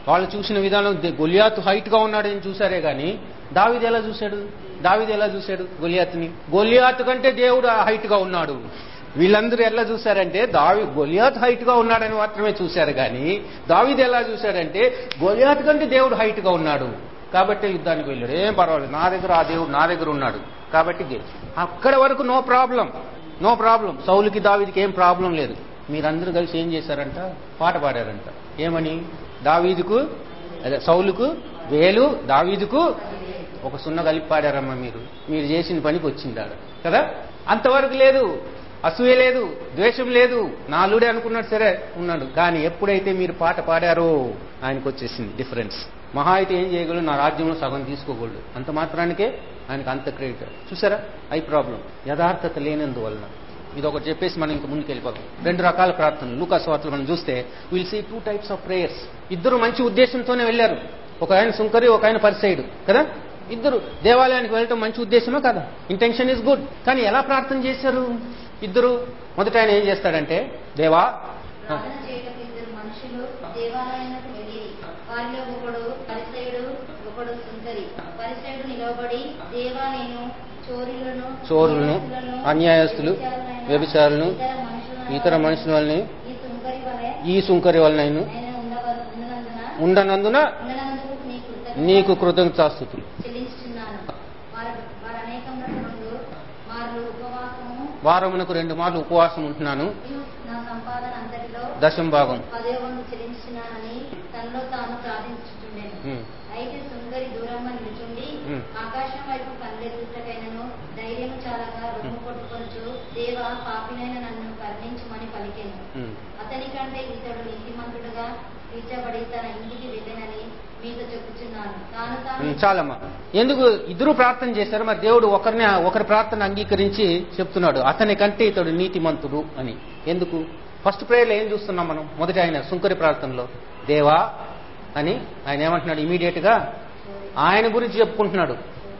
వాళ్ళు చూసిన విధానం దే- గొలియాతు హైట్గా ఉన్నాడని చూశారే గాని దావీదు ఎలా చూశాడు? దావీదు ఎలా చూశాడు గొలియాతుని? గొలియాతు కంటే దేవుడు హైట్గా ఉన్నాడు. వీళ్ళందరూ ఎలా చూశారంటే దావి గొలియాత్ హైట్గా ఉన్నాడని మాత్రమే చూశారు కానీ దావీదు ఎలా చూశాడంటే గొలియాత్ కంటే దేవుడు హైట్గా ఉన్నాడు. కాబట్టి యుద్ధానికి వెళ్ళాడు. ఏం పర్వాలేదు నా దగ్గర ఆ దేవుడు నా దగ్గర ఉన్నాడు. కాబట్టి అక్కడ వరకు నో ప్రాబ్లం. No problem. సౌలుకి దావిదికి ఏం ప్రాబ్లం లేదు. మీరందరూ కలిసి ఏం చేశారంట? పాట పాడారంట. ఏమని? దావీదుకు అదే సౌలుకు వేలు దావీదుకు ఒక సున్న కలిపి పాడారమ్మా మీరు. మీరు చేసిన పనికి వచ్చిందాడ. కదా? అంతవరకు లేదు. అసూయ లేదు. ద్వేషం లేదు. నాలుడే అనుకున్నాడు సరే ఉన్నాడు. కానీ ఎప్పుడైతే మీరు పాట పాడారో ఆయనకు వచ్చేసింది డిఫరెన్స్. మహా అయితే ఏం చేయగలడు? నా రాజ్యంలో సగం తీసుకోకూడదు అంత మాత్రానికే ఆయనకు అంత క్రెడిట్. చూసారా? Eye problem. యథార్థత లేనందువలన. ఇది ఒకటి చెప్పేసి మనం ఇంక ముందుకు వెళ్ళిపోతాం రెండు రకాల ప్రార్థనలు. లూకాస్ వార్తలు మనం చూస్తే will see two types of prayers ఇద్దరు మంచి ఉద్దేశంతోనే వెళ్ళారు. ఒక ఆయన సుంకరి ఒక ఆయన పరిసైడు కదా? ఇద్దరు దేవాలయానికి వెళ్ళటం మంచి ఉద్దేశమే కదా? ఇంటెన్షన్ ఇస్ గుడ్ కానీ ఎలా ప్రార్థన చేశారు? ఇద్దరు మొదట ఆయన ఏం చేస్తాడంటే దేవా వారిలో ఒకడు పరిసయుడు ఒకడు సుందరి పరిసయుడు నిలబడి నేను చోరులను, అన్యాయస్తులు, వ్యభిచారులను, ఇతర ఇతర మనుషుల వల్ని ఈ సుంకరి వలన నేను ఉండవ- ఉన్నందున ఉండనందున నీకు కృతజ్ఞతాస్థుతులు. వారమునకు రెండు మార్లు ఉపవాసం ఉంటున్నాను. దశం భాగం పదే వంతు చెల్లించున్నానని తనలో తాను ప్రార్థించుచుండెను ఉమ్. అయితే సుందరి దూరంగా నిలుచుండి ఉమ్. ఆకాశం వైపు కళ్ళెత్తుటకైనను ధైర్యము చాలక రొమ్ము కొట్టుకొనుచు దేవా పాపినైన నన్ను కరుణించుమని పలికెను. అతని కంటే ఇతడు నీతిమంతుడుగా తీర్చబడి తన ఇంటికి వెళ్ళనని మీతో చెప్పుచున్నాను. తాను తాను ఉమ్, చాలమ్మా. ఎందుకు ఇద్దరు ప్రార్థన చేశారు? మరి దేవుడు ఒకరిని ఒకరి ప్రార్థన అంగీకరించి చెప్తున్నాడు. అతని కంటే ఇతడు నీతిమంతుడు అని. ఎందుకు? ఫస్ట్ ప్రేయర్లో ఏం చూస్తున్నాం మనం? మొదటి ఆయన సుంకరి ప్రార్థనలో. దేవా అని ఆయన ఏమంటున్నాడు? ఇమీడియట్గా ఆయన గురించి చెప్పుకుంటున్నాడు.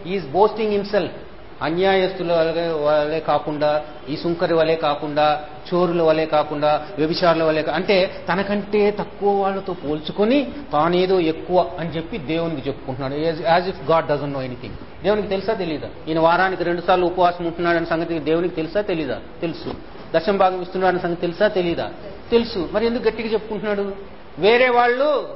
ఈజ్ బోస్టింగ్ హిమ్సెల్ఫ్ అన్యాయస్తుల వలె కాకుండా ఈ సుంకరి వలె కాకుండా చోరుల వలె కాకుండా వ్యభిచారుల వలె అంటే తనకంటే తక్కువ వాళ్ళతో పోల్చుకొని తానేదో ఎక్కువ అని చెప్పి దేవునికి చెప్పుకుంటున్నాడు. As if God doesn't know anything దేవునికి తెలుసా తెలీదా? ఈయన వారానికి రెండు సార్లు ఉపవాసం ఉంటున్నాడని సంగతి దేవునికి తెలుసా తెలీదా? తెలుసు. దశం భాగం ఇస్తున్నాడని సంగతి తెలుసా తెలీదా? తెలుసు. మరి ఎందుకు గట్టిగా చెప్పుకుంటున్నాడు? వేరే వాళ్ళు?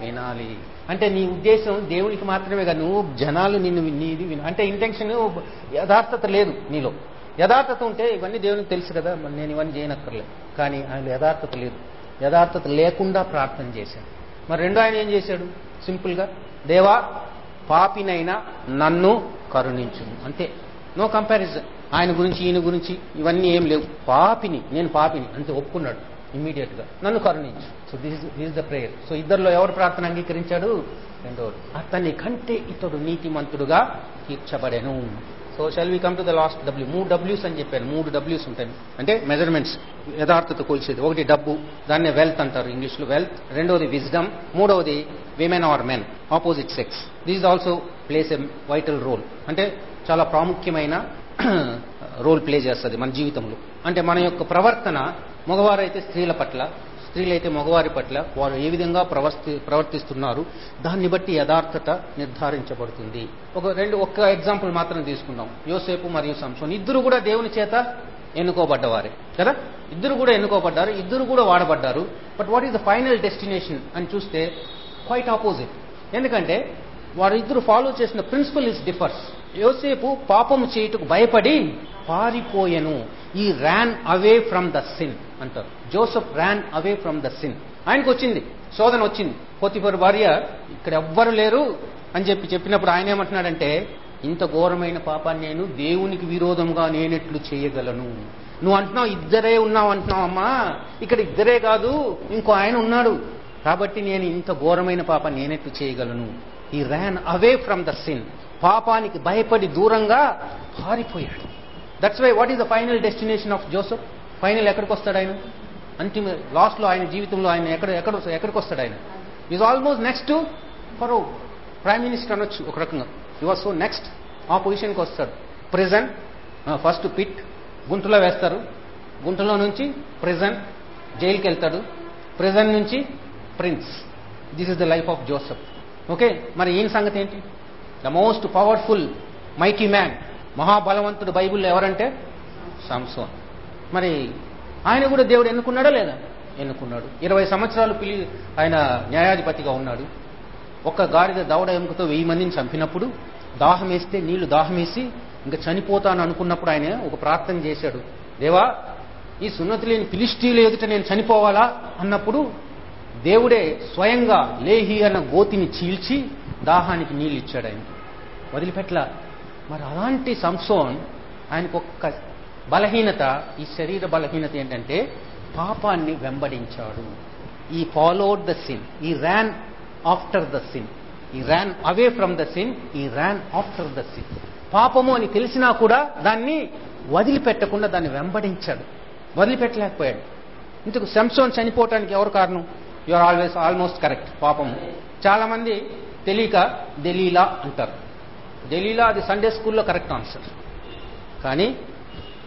వినాలి. అంటే నీ ఉద్దేశం దేవునికి మాత్రమే కాదు నువ్వు జనాలు నిన్ను నీది విన. అంటే ఇంటెన్షన్ యథార్థత లేదు నీలో. యథార్థత ఉంటే ఇవన్నీ దేవునికి తెలుసు కదా మరి నేను ఇవన్నీ చేయనక్కర్లేదు. కానీ ఆయన యథార్థత లేదు. యథార్థత లేకుండా ప్రార్థన చేశాడు. మరి రెండో ఆయన ఏం చేశాడు? సింపుల్గా దేవా పాపినైనా నన్ను కరుణించును అంతే. No comparison. ఆయన గురించి ఈయన గురించి ఇవన్నీ ఏం లేవు. పాపిని నేను పాపిని అంతే ఒప్పుకున్నాడు. ఇమ్మీడియట్గా నన్ను కరుణించు. So this this the prayer so ఇద్దరిలో ఎవరు ప్రార్థన అంగీకరించాడు? రెండోడు. అతని కంటే ఇతడు నీతిమంతుడుగా తీర్చబడెను. So shall we come to the last W మూడు డబ్ల్యూస్ అని చెప్పాను. మూడు డబ్ల్యూస్ ఉంటాయి. అంటే మెజర్మెంట్స్ యథార్థత కొలిచేది. ఒకటి డబ్బు దాన్నే వెల్త్ అంటారు ఇంగ్లీష్లో. వెల్త్ రెండవది విజ్డమ్ మూడవది women or men opposite sex this also plays a vital role అంటే చాలా ప్రాముఖ్యమైన రోల్ ప్లే చేస్తుంది మన జీవితంలో. అంటే మన యొక్క ప్రవర్తన మగవారైతే స్త్రీల పట్ల స్త్రీలైతే మగవారి పట్ల వారు ఏ విధంగా ప్రవర్తి ప్రవర్తిస్తున్నారు దాన్ని బట్టి యథార్థత నిర్ధారించబడుతుంది. ఒక రెండు ఒక్క ఎగ్జాంపుల్ మాత్రం తీసుకుందాం. యోసేపు మరియు సంసోన్ ఇద్దరు కూడా దేవుని చేత ఎన్నుకోబడ్డవారే కదా? ఇద్దరు కూడా ఎన్నుకోబడ్డారు ఇద్దరు కూడా వాడబడ్డారు. But what is the final destination అని చూస్తే క్వైట్ ఆపోజిట్ ఎందుకంటే వారిద్దరు ఫాలో చేసిన ప్రిన్సిపల్ ఇస్ డిఫర్స్ యోసేపు పాపము చేయుటకు భయపడి పారిపోయెను. He ran away from the sin అంటారు. Joseph ran away from the sin ఆయనకు వచ్చింది. శోధన వచ్చింది. పోతిఫర్ భార్య ఇక్కడ ఎవ్వరు లేరు అని చెప్పి చెప్పినప్పుడు ఆయన ఏమంటున్నాడంటే ఇంత ఘోరమైన పాపాన్ని నేను దేవునికి విరోధంగా నేనెట్లు చేయగలను. నువ్వు అంటున్నావు ఇద్దరే ఉన్నావు అంటున్నావు అమ్మా. ఇక్కడ ఇద్దరే కాదు ఇంకో ఆయన ఉన్నాడు. కాబట్టి నేను ఇంత ఘోరమైన పాపాన్ని నేనెట్లు చేయగలను. He ran away from the sin పాపానికి భయపడి దూరంగా పారిపోయాడు. That's why what is the final destination of Joseph final ఎక్కడికి వస్తాడు ఆయన? అంతిమ లాస్ట్లో ఆయన జీవితంలో ఆయన ఎక్కడ ఎక్కడ ఎక్కడికి వస్తాడు ఆయన? Is almost next for prime minister అనొచ్చు ఒక రకంగా. యువర్ సో నెక్స్ట్ ఆ పొజిషన్కి వస్తాడు. ప్రిజన్ ఫస్ట్ పిట్ గుంటలో వేస్తారు. గుంటలో నుంచి ప్రిజన్ జైలుకి వెళ్తాడు. ప్రిజన్ నుంచి prince this is the life of Joseph okay మరి ఈయన సంగతి ఏంటి? The most powerful mighty man మహాబలవంతుడు బైబిల్లో ఎవరంటే? సంసోన్. మరి ఆయన కూడా దేవుడు ఎన్నుకున్నాడా లేదా? ఎన్నుకున్నాడు. ఇరవై సంవత్సరాలు పిలి ఆయన న్యాయాధిపతిగా ఉన్నాడు. ఒక్క గాడిద దవడ ఎముకతో వెయ్యి మందిని చంపినప్పుడు దాహం వేస్తే నీళ్ళు దాహం వేసి ఇంకా చనిపోతాను అనుకున్నప్పుడు ఆయన ఒక ప్రార్థన చేశాడు. దేవా ఈ సున్నతి లేని పిలిస్టీలు ఎదుట నేను చనిపోవాలా? అన్నప్పుడు దేవుడే స్వయంగా లేహి అన్న గోతిని చీల్చి దాహానికి నీళ్ళు ఇచ్చాడు ఆయన వదిలిపెట్ల మరి అలాంటి సంసోన్ ఆయనకు ఒక్క బలహీనత ఈ శరీర బలహీనత ఏంటంటే పాపాన్ని వెంబడించాడు. He followed the sin he ran after the sin he ran away from the sin he ran after the sin పాపము అని తెలిసినా కూడా దాన్ని వదిలిపెట్టకుండా దాన్ని వెంబడించాడు. వదిలిపెట్టలేకపోయాడు. ఇందుకు శంసోన్ చనిపోవటానికి ఎవరు కారణం? You are always almost correct పాపము. చాలా మంది తెలియక దెలీలా అంటారు. ఢిల్లీలో అది సండే స్కూల్లో కరెక్ట్ ఆన్సర్ కానీ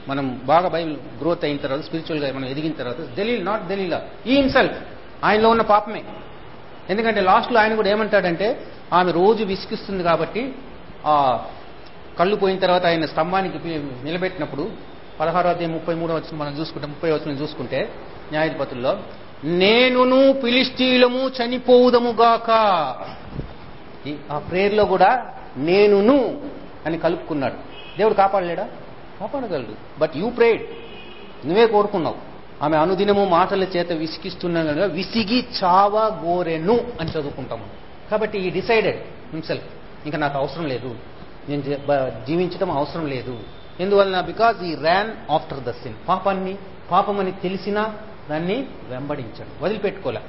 మనం బాగా బైబిల్ గ్రోత్ అయిన తర్వాత స్పిరిచువల్గా మనం ఎదిగిన తర్వాత దలీల్ నాట్ దలీలా ఈ ఇన్సల్ట్ ఆయనలో ఉన్న పాపమే. ఎందుకంటే లాస్ట్లో ఆయన కూడా ఏమంటాడంటే ఆమె రోజు విసిగిస్తుంది కాబట్టి ఆ కళ్ళు పోయిన తర్వాత ఆయన స్తంభానికి నిలబెట్టినప్పుడు పదహారో అధ్యాయం ముప్పై మూడో వచ్చిన మనం చూసుకుంటే ముప్పై వచ్చిన చూసుకుంటే న్యాయాధిపతుల్లో నేనును ఫిలిస్టీలము చనిపోవుదముగాక ఈ- ఆ ప్రేయర్లో కూడా నేనును అని కలుపుకున్నాడు. దేవుడు కాపాడలేడా? కాపాడగలడు. బట్ యూ ప్రేడ్ నువ్వే కోరుకున్నావు. ఆమె అనుదినము మాటల చేత విసిగిస్తున్నా కనుక విసిగి చావ గోరెను అని చదువుకుంటాము. కాబట్టి ఈ డిసైడెడ్ హిమ్సెల్ఫ్ ఇంకా నాకు అవసరం లేదు. నేను జీవించడం అవసరం లేదు. ఎందువలన? బికాజ్ ఈ ర్యాన్ ఆఫ్టర్ ద సిన్ పాపాన్ని పాపమని తెలిసినా దాన్ని వెంబడించాడు. వదిలిపెట్టుకోలే.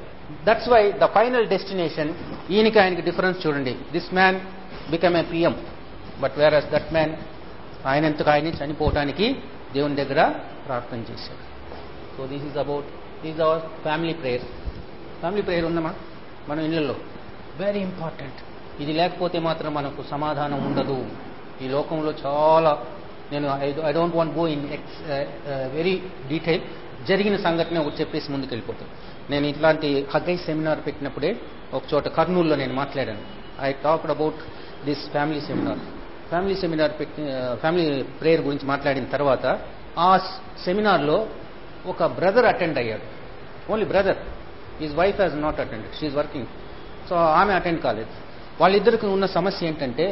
That's why the final destination ఈయనకి ఆయనకి డిఫరెన్స్ చూడండి. This man become a PM but whereas that man ఆయన ఎంతకు ఆయనే చనిపోవటానికి దేవుని దగ్గర ప్రార్థన చేశాడు. So this is about this our family prayer family prayer ఉందమ్మా మన ఇళ్ళల్లో. వెరీ ఇంపార్టెంట్ ఇది లేకపోతే మాత్రం మనకు సమాధానం ఉండదు. ఈ లోకంలో చాలా నేను I don't want go in ex very detail జరిగిన సంఘటన ఒకటి చెప్పేసి ముందుకు వెళ్ళిపోతాను నేను ఇట్లాంటి హగ్గై సెమినార్ పెట్టినప్పుడే ఒక చోట కర్నూలులో నేను మాట్లాడాను. I talked about this family seminar family seminar family prayer గురించి మాట్లాడిన తర్వాత ఆ సెమినార్లో ఒక బ్రదర్ అటెండ్ అయ్యాడు. Only brother is wife has not attended she working so ఆమె అటెండ్ కాలేదు. వాళ్ళిద్దరికి ఉన్న సమస్య ఏంటంటే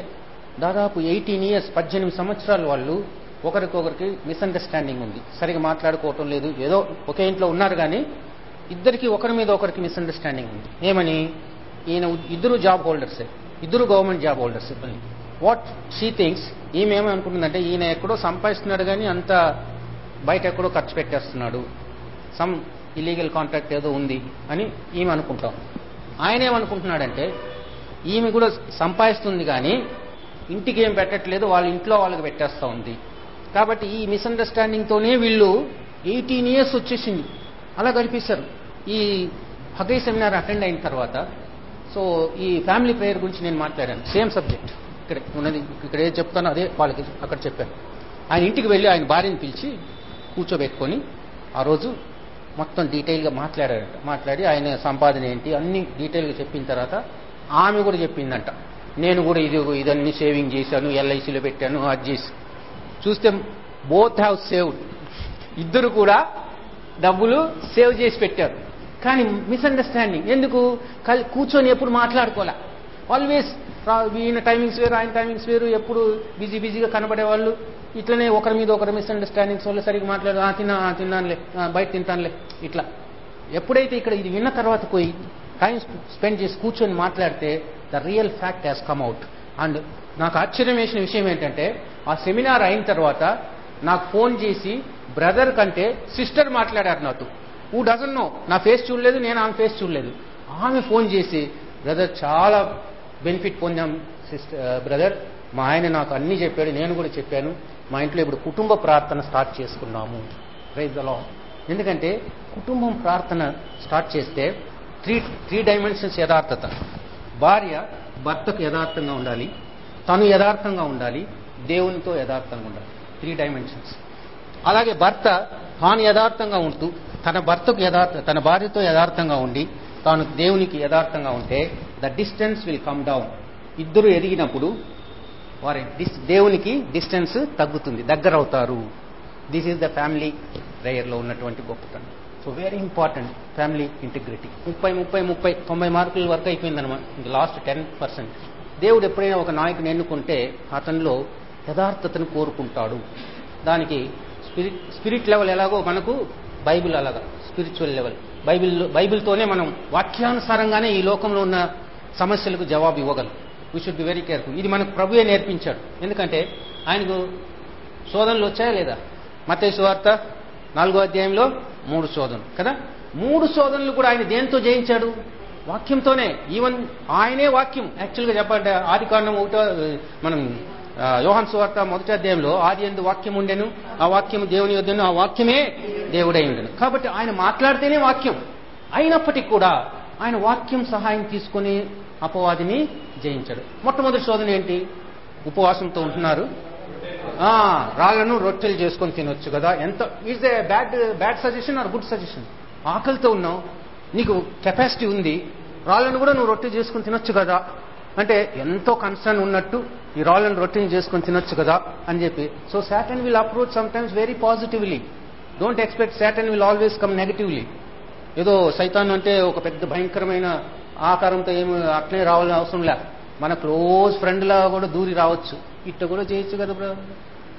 దాదాపు ఎయిటీన్ ఇయర్స్ పద్దెనిమిది సంవత్సరాలు వాళ్ళు ఒకరికొకరికి మిస్అండర్స్టాండింగ్ ఉంది. సరిగా మాట్లాడుకోవటం లేదు. ఏదో ఒకే ఇంట్లో ఉన్నారు కానీ ఇద్దరికి ఒకరి మీద ఒకరికి మిస్అండర్స్టాండింగ్ ఉంది. ఏమని? ఈయన ఇద్దరు జాబ్ హోల్డర్సే ఇద్దరు government job holders what she thinks ఈమె ఏమనుకుంటుందంటే ఈయన ఎక్కడో సంపాదిస్తున్నాడు కానీ అంత బయట ఎక్కడో ఖర్చు పెట్టేస్తున్నాడు. సమ్ ఇలీగల్ కాంట్రాక్ట్ ఏదో ఉంది అని ఈమె అనుకుంటాం. ఆయన ఏమనుకుంటున్నాడంటే ఈమె కూడా సంపాదిస్తుంది కానీ ఇంటికి ఏం పెట్టట్లేదు వాళ్ళ ఇంట్లో వాళ్ళకి పెట్టేస్తా ఉంది. కాబట్టి ఈ మిస్అండర్స్టాండింగ్తోనే వీళ్ళు ఎయిటీన్ ఇయర్స్ వచ్చేసింది. అలా గడిపేశారు. ఈ హగై సెమినార్ అటెండ్ అయిన తర్వాత సో ఈ ఫ్యామిలీ ప్రేయర్ గురించి నేను మాట్లాడాను. సేమ్ సబ్జెక్ట్ ఇక్కడ ఉన్నది ఇక్కడ ఏది చెప్తానో అదే వాళ్ళకి అక్కడ చెప్పాను. ఆయన ఇంటికి వెళ్ళి ఆయన భార్యని పిలిచి కూర్చోబెట్టుకొని ఆ రోజు మొత్తం డీటెయిల్గా మాట్లాడారంట. మాట్లాడి ఆయన సంపాదన ఏంటి అన్ని డీటెయిల్గా చెప్పిన తర్వాత ఆమె కూడా చెప్పిందంట. నేను కూడా ఇది ఇదన్నీ సేవింగ్ చేశాను ఎల్ఐసిలో పెట్టాను అది చేసి. చూస్తే బోత్ హ్యావ్ సేవ్డ్ ఇద్దరు కూడా డబ్బులు సేవ్ చేసి పెట్టారు. కానీ మిస్అండర్స్టాండింగ్ ఎందుకు? కల్- కూర్చొని ఎప్పుడు మాట్లాడుకోలే. ఆల్వేస్ ఈయన టైమింగ్స్ వేరు ఆయన టైమింగ్స్ వేరు ఎప్పుడు బిజీ బిజీగా కనబడే వాళ్ళు ఇట్లనే ఒకరి మీద ఒకరు మిస్అండర్స్టాండింగ్స్ వల్ల సరిగ్గా మాట్లాడు "ఆ, తిన్నా ఆ, తిన్నానులే బయట తింటానులే ఇట్లా. ఎప్పుడైతే ఇక్కడ ఇది విన్న తర్వాత పోయి టైం స్పెండ్ చేసి కూర్చొని మాట్లాడితే the real fact has come out and నాకు ఆశ్చర్యం వేసిన విషయం ఏంటంటే ఆ సెమినార్ అయిన తర్వాత నాకు ఫోన్ చేసి బ్రదర్ కంటే సిస్టర్ మాట్లాడారు నాతో. హూ డజన్ నో నా ఫేస్ చూడలేదు నేను ఆమె ఫేస్ చూడలేదు. ఆమె ఫోన్ చేసి బ్రదర్ చాలా బెనిఫిట్ పొందాం సిస్టర్ బ్రదర్ uh, మా ఆయన నాకు అన్ని చెప్పాడు నేను కూడా చెప్పాను. మా ఇంట్లో ఇప్పుడు కుటుంబ ప్రార్థన స్టార్ట్ చేసుకున్నాము. ప్రైజ్ అలా ఎందుకంటే కుటుంబం ప్రార్థన స్టార్ట్ చేస్తే త్రీ త్రీ డైమెన్షన్స్ యథార్థత. భార్య భర్తకు యథార్థంగా ఉండాలి తను యథార్థంగా ఉండాలి దేవునితో యథార్థంగా ఉండాలి. త్రీ డైమెన్షన్స్ అలాగే భర్త తాను యథార్థంగా ఉంటూ తన భర్తకు యథార్థ తన భార్యతో యథార్థంగా ఉండి తాను దేవునికి యథార్థంగా ఉంటే the distance will come down ఇద్దరు ఎదిగినప్పుడు వారి దేవునికి డిస్టెన్స్ తగ్గుతుంది దగ్గర అవుతారు. దిస్ ఈజ్ ద ఫ్యామిలీ ప్రేయర్లో ఉన్నటువంటి గొప్పతనం. So very important family integrity ముప్పై ముప్పై ముప్పై తొంభై మార్కుల వరకు అయిపోయిందనమాట ఇంకా లాస్ట్ టెన్ పర్సెంట్ దేవుడు ఎప్పుడైనా ఒక నాయకుని ఎన్నుకుంటే అతనిలో యథార్థతను కోరుకుంటాడు. దానికి స్పిరిట్ స్పిరిట్ లెవెల్ ఎలాగో మనకు బైబిల్ అలాగా స్పిరిచువల్ లెవెల్ బైబిల్ బైబిల్తోనే మనం వాక్యానుసారంగానే ఈ లోకంలో ఉన్న సమస్యలకు జవాబు ఇవ్వగలం. We should be very careful ఇది మనకు ప్రభువే నేర్పించాడు. ఎందుకంటే ఆయనకు శోధనలు వచ్చాయా లేదా? మతేసు వార్త నాలుగో అధ్యాయంలో మూడు శోధనలు కదా? మూడు శోధనలు కూడా ఆయన దేంతో జయించాడు? వాక్యంతోనే. ఈవెన్ ఆయనే వాక్యం. యాక్చువల్గా చెప్పాలంటే ఆది కాండం ఒకటో మనం యోహన్ సువార్త మొదటి అధ్యాయంలో ఆది ఎందు వాక్యం ఉండెను ఆ వాక్యం దేవుని యొద్దను ఆ వాక్యమే దేవుడై ఉండను. కాబట్టి ఆయన మాట్లాడితేనే వాక్యం. అయినప్పటికీ కూడా ఆయన వాక్యం సహాయం తీసుకొని అపవాదిని జయించాడు. మొట్టమొదటి శోధన ఏంటి? ఉపవాసంతో ఉంటున్నారు. రాళ్ళను రొట్టెలు చేసుకొని తినొచ్చు కదా. ఎంత is a bad bad suggestion or good suggestion ఆకలితో ఉన్నావు. నీకు కెపాసిటీ ఉంది. రాళ్ళను కూడా నువ్వు రొట్టె చేసుకొని తినొచ్చు కదా. అంటే ఎంతో కన్సర్న్ ఉన్నట్టు ఈ రాళ్ళను రొటీన్ చేసుకొని తినొచ్చు కదా అని చెప్పి. So Satan will approach sometimes very positively don't expect Satan will always come negatively ఏదో సైతాన్ అంటే ఒక పెద్ద భయంకరమైన ఆకారంతో ఏమి అట్లే రావాలని అవసరం లే. మన క్లోజ్ ఫ్రెండ్లా కూడా దూరి రావచ్చు. ఇట్ట కూడా చేయొచ్చు కదా బ్రో.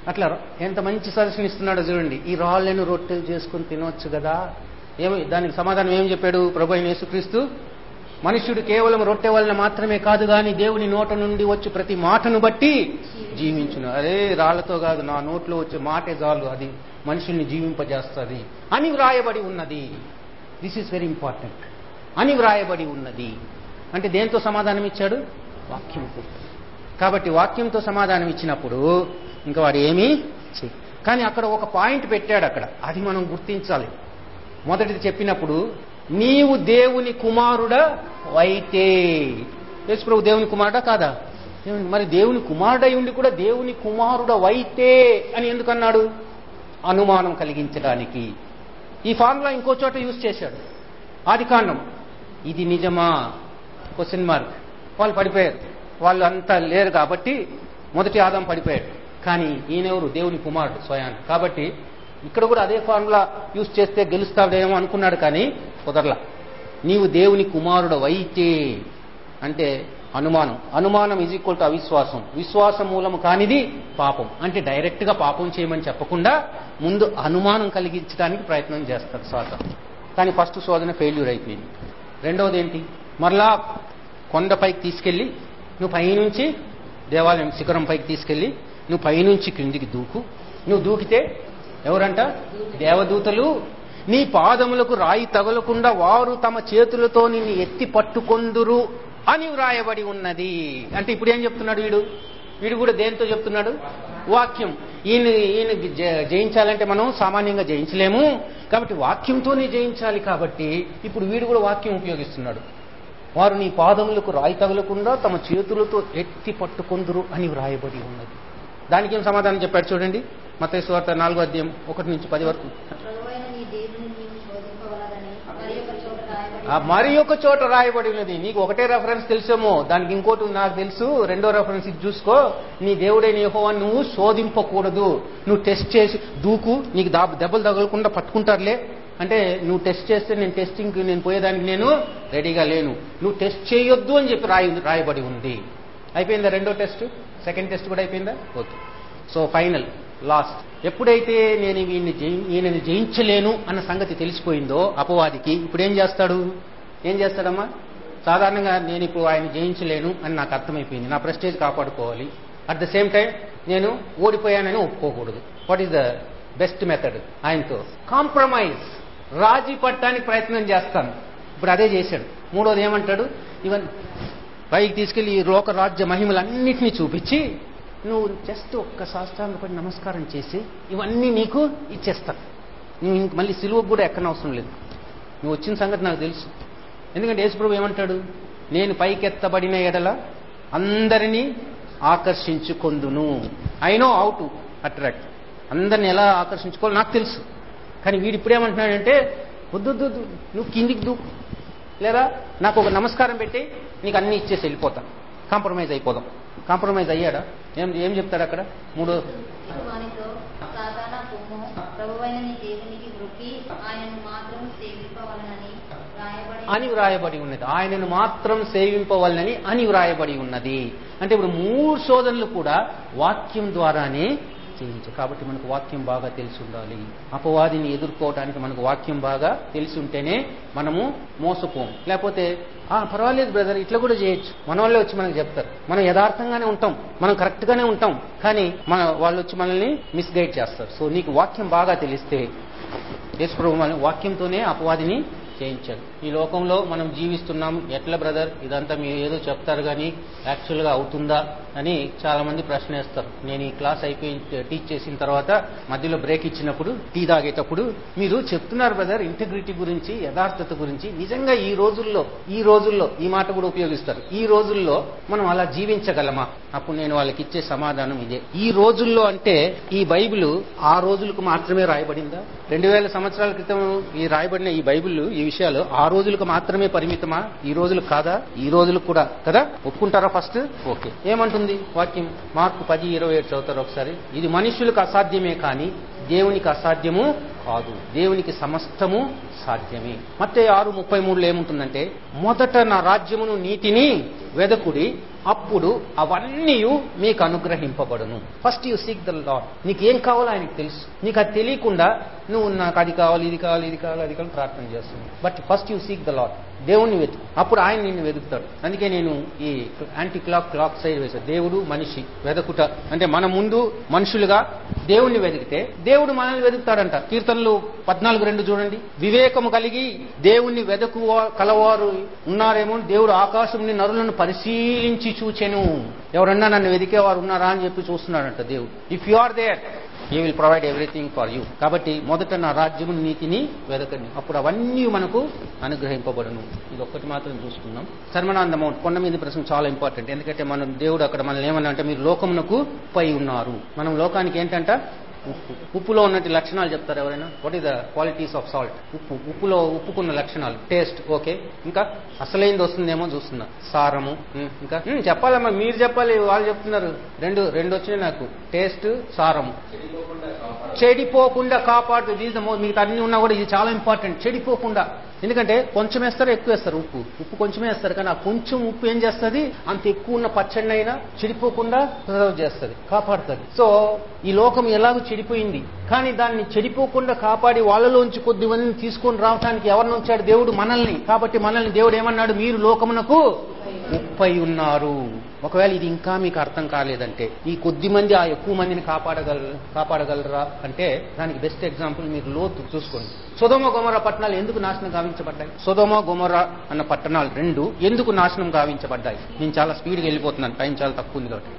అట్లా ఎంత మంచి సజెషన్ ఇస్తున్నాడో చూడండి. ఈ రాళ్ళను రొట్టెలు చేసుకుని తినవచ్చు కదా. ఏమి దానికి సమాధానం ఏం చెప్పాడు ప్రభు అయిన యేసుక్రీస్తు? మనుష్యుడు కేవలం రొట్టె వలన మాత్రమే కాదు గాని దేవుని నోట నుండి వచ్చి ప్రతి మాటను బట్టి జీవించును. అరే రాళ్ళతో కాదు నా నోట్లో వచ్చే మాటే చాలు అది మనుషుల్ని జీవింపజేస్తుంది. అని వ్రాయబడి ఉన్నది. దిస్ ఈస్ వెరీ ఇంపార్టెంట్ అని వ్రాయబడి ఉన్నది. అంటే దేంతో సమాధానం ఇచ్చాడు? వాక్యంతో కాబట్టి వాక్యంతో సమాధానం ఇచ్చినప్పుడు ఇంకా వాడు ఏమీ కానీ అక్కడ ఒక పాయింట్ పెట్టాడు అక్కడ. అది మనం గుర్తించాలి. మొదటిది చెప్పినప్పుడు నీవు దేవుని కుమారుడా అయితే. యేసు ప్రభు దేవుని కుమారుడా కాదా? మరి దేవుని కుమారుడై ఉండి కూడా దేవుని కుమారుడ వైతే అని ఎందుకన్నాడు? అనుమానం కలిగించడానికి. ఈ ఫార్ములా ఇంకో చోట యూజ్ చేశాడు. ఆది కాండం. ఇది నిజమా? క్వశ్చన్ మార్క్ వాళ్ళు పడిపోయారు. వాళ్ళు అంతా లేరు కాబట్టి మొదటి ఆదాం పడిపోయాడు. కానీ ఈయనెవరు? దేవుని కుమారుడు స్వయాన్. కాబట్టి ఇక్కడ కూడా అదే ఫార్ములా యూజ్ చేస్తే గెలుస్తాడేమో అనుకున్నాడు కానీ కుదరలా. నీవు దేవుని కుమారుడు వైతే అంటే అనుమానం. అనుమానం ఈజ్ ఈక్వల్ టు అవిశ్వాసం. విశ్వాసం మూలము కానిది పాపం. అంటే డైరెక్ట్గా పాపం చేయమని చెప్పకుండా ముందు అనుమానం కలిగించడానికి ప్రయత్నం చేస్తారు సాతాను. కానీ ఫస్ట్ శోధన ఫెయిల్యూర్ అయిపోయింది. రెండవది ఏంటి? మరలా కొండపైకి తీసుకెళ్ళి నువ్వు పైనుంచి దేవాలయం శిఖరం పైకి తీసుకెళ్ళి నువ్వు పైనుంచి క్రిందికి దూకు. నువ్వు దూకితే ఎవరంట? దేవదూతలు. నీ పాదములకు రాయి తగలకుండా వారు తమ చేతులతో నిన్ను ఎత్తి పట్టుకొందురు అని వ్రాయబడి ఉన్నది. అంటే ఇప్పుడు ఏం చెప్తున్నాడు వీడు? వీడు కూడా దేంతో చెప్తున్నాడు? వాక్యం. ఈయన ఈయన జ- జయించాలంటే మనం సామాన్యంగా జయించలేము. కాబట్టి వాక్యంతోనే జయించాలి కాబట్టి ఇప్పుడు వీడు కూడా వాక్యం ఉపయోగిస్తున్నాడు. వారు నీ పాదములకు రాయి తగలకుండా తమ చేతులతో ఎత్తి పట్టుకొందురు అని వ్రాయబడి ఉన్నది. దానికి ఏం సమాధానం చెప్పాడు చూడండి. మత వార్త నాలుగో అధ్యాయం ఒకటి నుంచి పది వరకు. నీ మరి ఒక చోట రాయబడి ఉన్నది. నీకు ఒకటే రెఫరెన్స్ తెలుసేమో. దానికి ఇంకోటి నాకు తెలుసు. రెండో రెఫరెన్స్ ఇది చూసుకో. నీ దేవుడైన యెహోవా నువ్వు శోధింపకూడదు. నువ్వు టెస్ట్ చేసి దూకు. నీకు దెబ్బలు తగలకుండా పట్టుకుంటారులే. అంటే నువ్వు టెస్ట్ చేస్తే నేను టెస్టింగ్ నేను పోయేదానికి నేను రెడీగా లేను. నువ్వు టెస్ట్ చేయొద్దు అని చెప్పి రాయి రాయబడి ఉంది. అయిపోయిందా రెండో టెస్ట్ సెకండ్ టెస్ట్ కూడా అయిపోయిందా? ఓకే. So final last. ఎప్పుడైతే నేను వీడిని ఈయనని జయించలేను అన్న సంగతి తెలిసిపోయిందో అపవాదికి ఇప్పుడు ఏం చేస్తాడు? ఏం చేస్తాడమ్మా? సాధారణంగా నేను ఇప్పుడు ఆయన జయించలేను అని నాకు అర్థమైపోయింది. నా ప్రెస్టేజ్ కాపాడుకోవాలి. అట్ ద సేమ్ టైం నేను ఓడిపోయానని ఒప్పుకోకూడదు. What is the best method ఆయనతో కాంప్రమైజ్ రాజీ పట్టడానికి ప్రయత్నం చేస్తాను. ఇప్పుడు అదే చేశాడు. మూడోది ఏమంటాడు? ఇవన్నీ పైకి తీసుకెళ్ళి ఈ లోక రాజ్య మహిమలన్నింటినీ చూపించి నువ్వు జస్ట్ ఒక్క సాష్టాంగపడి నమస్కారం చేసి ఇవన్నీ నీకు ఇచ్చేస్తాను నువ్వు ఇంక మళ్ళీ సిలువకు కూడా ఎక్కనవసరం లేదు. నువ్వు వచ్చిన సంగతి నాకు తెలుసు. ఎందుకంటే యేసుప్రభు ఏమంటాడు? నేను పైకెత్తబడిన ఎడల అందరినీ ఆకర్షించుకొందును. I know how to attract అందరిని ఎలా ఆకర్షించుకోవాలో నాకు తెలుసు. కానీ వీడు ఇప్పుడేమంటున్నాడంటే వద్దు నువ్వు కిందికి దూ లేదా నాకు ఒక నమస్కారం పెట్టి నీకు అన్ని ఇచ్చేసి వెళ్ళిపోతాను కాంప్రమైజ్ అయిపోదాం. కాంప్రమైజ్ అయ్యాడా? ఏం ఏం చెప్తాడు అక్కడ? మూడో అని వ్రాయబడి ఉన్నది. ఆయనను మాత్రం సేవింపవలనని అని వ్రాయబడి ఉన్నది. అంటే ఇప్పుడు మూడు శోధనలు కూడా వాక్యం ద్వారానే చేయించు కాబట్టి మనకు వాక్యం బాగా తెలిసి ఉండాలి. అపవాదిని ఎదుర్కోవడానికి మనకు వాక్యం బాగా తెలిసి ఉంటేనే మనము మోసపోం. లేకపోతే ఆ పర్వాలేదు బ్రదర్ ఇట్లా కూడా చేయొచ్చు. మన వాళ్ళే వచ్చి మనకు చెప్తారు. మనం యథార్థంగానే ఉంటాం. మనం కరెక్ట్ గానే ఉంటాం. కానీ మన వాళ్ళు వచ్చి మనల్ని మిస్గైడ్ చేస్తారు. సో నీకు వాక్యం బాగా తెలిస్తే యేసు ప్రభు వాక్యంతోనే అపవాదిని చేయించాడు ఈ లోకంలో మనం జీవిస్తున్నాం. ఎట్లా బ్రదర్? ఇదంతా మీరు ఏదో చెప్తారు కానీ యాక్చువల్గా అవుతుందా అని చాలా మంది ప్రశ్న వేస్తారు నేను ఈ క్లాస్ అయిపోయి టీచ్ చేసిన తర్వాత మధ్యలో బ్రేక్ ఇచ్చినప్పుడు టీ తాగేటప్పుడు మీరు చెప్తున్నారు బ్రదర్ ఇంటిగ్రిటీ గురించి యథార్థత గురించి. నిజంగా ఈ రోజుల్లో ఈ రోజుల్లో ఈ మాట కూడా ఉపయోగిస్తారు. ఈ రోజుల్లో మనం అలా జీవించగలమా? అప్పుడు నేను వాళ్ళకి ఇచ్చే సమాధానం ఇదే. ఈ రోజుల్లో అంటే ఈ బైబిల్ ఆ రోజులకు మాత్రమే రాయబడిందా? రెండు వేల సంవత్సరాల క్రితం ఈ రాయబడిన ఈ బైబిల్ ఈ విషయాలు ఆ రోజులకు మాత్రమే పరిమితమా? ఈ రోజులు కాదా? ఈ రోజులకు కూడా. కదా? ఒప్పుకుంటారా ఫస్ట్? ఓకే. ఏమంటుంది వాక్యం? మార్కు పది ఇరవై ఏడు చదువుతారు ఒకసారి. ఇది మనుషులకు అసాధ్యమే కానీ దేవునికి అసాధ్యము కాదు. దేవునికి సమస్తము సాధ్యమే. మత్తే ఆరు ముప్పై మూడులో ఏముంటుందంటే మొదట నా రాజ్యమును నీతిని వెదకుడి అప్పుడు అవన్నీ మీకు అనుగ్రహింపబడును. First you seek the Lord నీకు ఏం కావాలో ఆయనకు తెలుసు. నీకు అది తెలియకుండా నువ్వు నాకు అది కావాలి ఇది కావాలి ఇది కావాలి అది కావాలి ప్రార్థన చేస్తున్నావు. But first you seek the Lord దేవుణ్ణి వెతుకు అప్పుడు ఆయన నిన్ను వెతుకుతాడు. అందుకే నేను ఈ యాంటీ క్లాక్ క్లాక్ సైడ్ వేశాను దేవుడు మనిషి వెదకుట. అంటే మన ముందు మనుషులుగా దేవుణ్ణి వెతికితే దేవుడు మనల్ని వెతుకుతాడంట. కీర్తనలు పద్నాలుగు రెండు చూడండి. వివేకము కలిగి దేవుణ్ణి వెదకు కలవారు ఉన్నారేమో దేవుడు ఆకాశం నరులను పరిశీలించి చూచెను. ఎవరన్నా నన్ను వెతికేవారు ఉన్నారా అని చెప్పి చూస్తున్నాడంట దేవుడు. If you are there he will provide everything for you కాబట్టి మొదట నా రాజ్యము నీతిని వెదకండి అప్పుడు అవన్నీ మనకు అనుగ్రహింపబడును. ఇది ఒక్కటి మాత్రం చూసుకున్నాం సర్వనాందము. కొండ మీద ప్రశ్న చాలా ఇంపార్టెంట్ ఎందుకంటే మనం దేవుడు అక్కడ మనల్ని ఏమన్నా అంటే మీరు లోకమునకు పై ఉన్నారు. మనం లోకానికి ఏంటంట? ఉప్పు ఉప్పులో ఉన్నటి లక్షణాలు చెప్తారు ఎవరైనా? What is the qualities of salt ఉప్పు. ఉప్పులో ఉప్పుకున్న లక్షణాలు. టేస్ట్ ఓకే ఇంకా అసలైంది వస్తుందేమో చూస్తున్నా. సారము. ఇంకా? చెప్పాలమ్మా మీరు చెప్పాలి వాళ్ళు చెప్తున్నారు. రెండు రెండు వచ్చినాయి నాకు. టేస్ట్ సారము. చెడిపోకుండా కాపాడు. దీస్ ద అన్ని ఉన్నా కూడా ఇది చాలా ఇంపార్టెంట్ చెడిపోకుండా. ఎందుకంటే కొంచెం వేస్తారు ఎక్కువ వేస్తారు ఉప్పు. ఉప్పు కొంచెమే వేస్తారు కానీ ఆ కొంచెం ఉప్పు ఏం చేస్తుంది? అంత ఎక్కువ ఉన్న పచ్చడి అయినా చెడిపోకుండా ప్రిజర్వ్ చేస్తుంది కాపాడుతుంది. సో ఈ లోకం ఎలాగో చెడిపోయింది. కానీ దాన్ని చెడిపోకుండా కాపాడి వాళ్ళలోంచి కొద్ది మందిని తీసుకొని రావడానికి ఎవరిని ఉంచాడు దేవుడు? మనల్ని. కాబట్టి మనల్ని దేవుడు ఏమన్నాడు? మీరు లోకమునకు ఉప్పై ఉన్నారు. ఒకవేళ ఇది ఇంకా మీకు అర్థం కాలేదంటే ఈ కొద్ది మంది ఆ ఎక్కువ మందిని కాపాడగల కాపాడగలరా అంటే దానికి బెస్ట్ ఎగ్జాంపుల్ మీరు లోతు చూసుకోండి. సుధమ గుమర పట్టణాలు ఎందుకు నాశనం గావించబడ్డాయి? సుధమ గుమర అన్న పట్టణాలు రెండు ఎందుకు నాశనం గావించబడ్డాయి? నేను చాలా స్పీడ్గా వెళ్ళిపోతున్నాను టైం చాలా తక్కువ ఉంది కాబట్టి.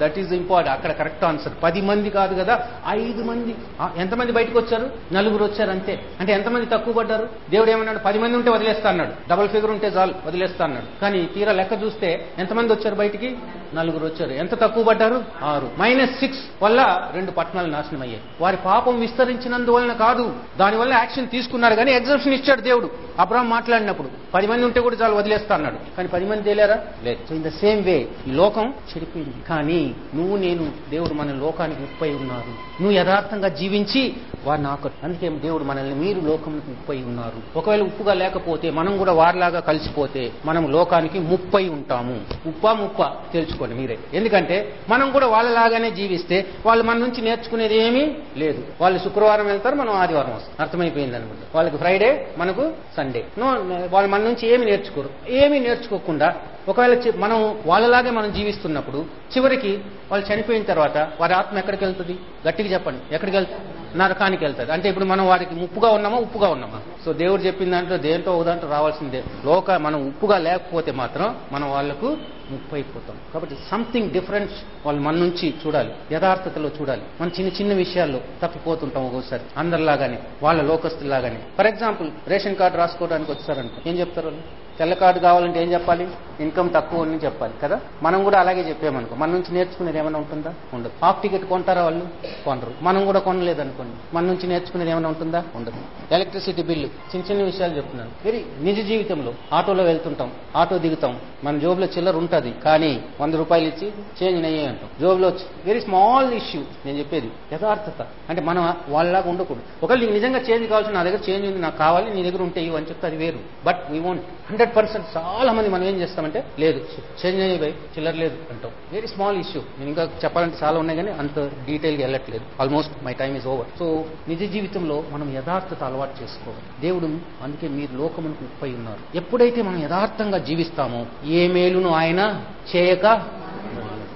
దట్ ఈజ్ ఇంపార్టెంట్ అక్కడ కరెక్ట్ ఆన్సర్ పది మంది కాదు కదా ఐదు మంది. ఎంతమంది బయటకు వచ్చారు? నలుగురు వచ్చారు అంతే. అంటే ఎంతమంది తక్కువ పడ్డారు? దేవుడు ఏమన్నాడు? పది మంది ఉంటే వదిలేస్తా అన్నాడు. డబల్ ఫిగర్ ఉంటే చాలు వదిలేస్తా అన్నాడు. కానీ తీరా లెక్క చూస్తే ఎంతమంది వచ్చారు బయటికి? నలుగురు వచ్చారు. ఎంత తక్కువ పడ్డారు? ఆరు. మైనస్ సిక్స్ వల్ల రెండు పట్టణాలు నాశనం అయ్యాయి. వారి పాపం విస్తరించినందువలన కాదు దానివల్ల యాక్షన్ తీసుకున్నారు కానీ ఎగ్జామ్షన్ ఇచ్చాడు దేవుడు. అబ్రాహం మాట్లాడినప్పుడు పది మంది ఉంటే కూడా చాలు వదిలేస్తా అన్నాడు. కానీ పది మంది తేలేరా? లేదు. So in the same way ఈ లోకం చెడిపోయింది. కానీ నువ్వు నేను దేవుడు మన లోకానికి ముప్పై ఉన్నారు. నువ్వు యథార్థంగా జీవించి వారిని ఆకట్టు. అందుకే దేవుడు మనల్ని మీరు లోకంకి ముప్పై ఉన్నారు. ఒకవేళ ఉప్పుగా లేకపోతే మనం కూడా వారిలాగా కలిసిపోతే మనం లోకానికి ముప్పై ఉంటాము. ఉప్ప ముప్ప తెలుసుకోండి మీరే. ఎందుకంటే మనం కూడా వాళ్ళలాగానే జీవిస్తే వాళ్ళు మన నుంచి నేర్చుకునేది ఏమీ లేదు. వాళ్ళు శుక్రవారం వెళ్తారు మనం ఆదివారం వస్తాం. అర్థమైపోయింది అనమాట. వాళ్ళకి ఫ్రైడే మనకు సండే. నో వాళ్ళు మన నుంచి ఏమి నేర్చుకోరు. ఏమి నేర్చుకోకుండా ఒకవేళ మనం వాళ్ళలాగే మనం జీవిస్తున్నప్పుడు చివరికి వాళ్ళు చనిపోయిన తర్వాత వారి ఆత్మ ఎక్కడికి వెళ్తుంది? గట్టిగా చెప్పండి. ఎక్కడికి వెళ్తుంది? నరకానికి వెళ్తుంది అంటే ఇప్పుడు మనం వారికి ముప్పుగా ఉన్నామా ఉప్పుగా ఉన్నామా? సో దేవుడు చెప్పిన దాంట్లో దేంతో ఒక దాంట్లో రావాల్సిందే. లోక మనం ఉప్పుగా లేకపోతే మాత్రం మనం వాళ్ళకు ముప్పు అయిపోతాం కాబట్టి సంథింగ్ డిఫరెన్స్ వాళ్ళు మన నుంచి చూడాలి. యథార్థతలో చూడాలి. మన చిన్న చిన్న విషయాల్లో తప్పిపోతుంటాం ఒక్కోసారి. అందరిలాగానే వాళ్ళ లోకస్తులాగానే ఫర్ ఎగ్జాంపుల్ రేషన్ కార్డు రాసుకోవడానికి వచ్చారనుకో ఏం చెప్తారు వాళ్ళు? తెల్ల కార్డు కావాలంటే ఏం చెప్పాలి? ఇన్కమ్ తక్కువ అని చెప్పాలి కదా? మనం కూడా అలాగే చెప్పామనుకో. మన నుంచి నేర్చుకునేది ఏమైనా ఉంటుందా? ఉండదు. హాఫ్ టికెట్ కొంటారా వాళ్ళు? కొనరు మనం కూడా కొనలేదనుకో. అనుకోండి. మన నుంచి నేర్చుకునేది ఏమైనా ఉంటుందా? ఉండదు. ఎలక్ట్రిసిటీ బిల్లు చిన్న చిన్న విషయాలు చెప్తున్నాను. వెరీ నిజ జీవితంలో ఆటోలో వెళ్తుంటాం ఆటో దిగుతాం. మన జోబులో చిల్లర ఉంటుంది కానీ వంద రూపాయలు ఇచ్చి చేంజ్ నయ్యే అంటాం. జోబులో వెరీ స్మాల్ ఇష్యూ నేను చెప్పేది యథార్థత. అంటే మనం వాళ్ళలాగా ఉండకూడదు. ఒకవేళ నీకు నిజంగా చేంజ్ కావాల్సిన నా దగ్గర చేంజ్ ఉంది నాకు కావాలి నీ దగ్గర ఉంటే ఇవి అని చెప్తే అది వేరు. But we want hundred percent చాలా మంది మనం ఏం చేస్తామంటే లేదు చేంజ్ అయ్యి బై చిల్లర లేదు అంటాం. వెరీ స్మాల్ ఇష్యూ నేను ఇంకా చెప్పాలంటే చాలా ఉన్నాయి కానీ అంత డీటెయిల్గా వెళ్ళట్లేదు. Almost my time is over so నిజ జీవితంలో మనం యథార్థత అలవాటు చేసుకోవాలి. దేవుడు అందుకే మీరు లోకమునకు ముప్పై ఉన్నారు. ఎప్పుడైతే మనం యథార్థంగా జీవిస్తామో ఏ మేలును ఆయన చేయక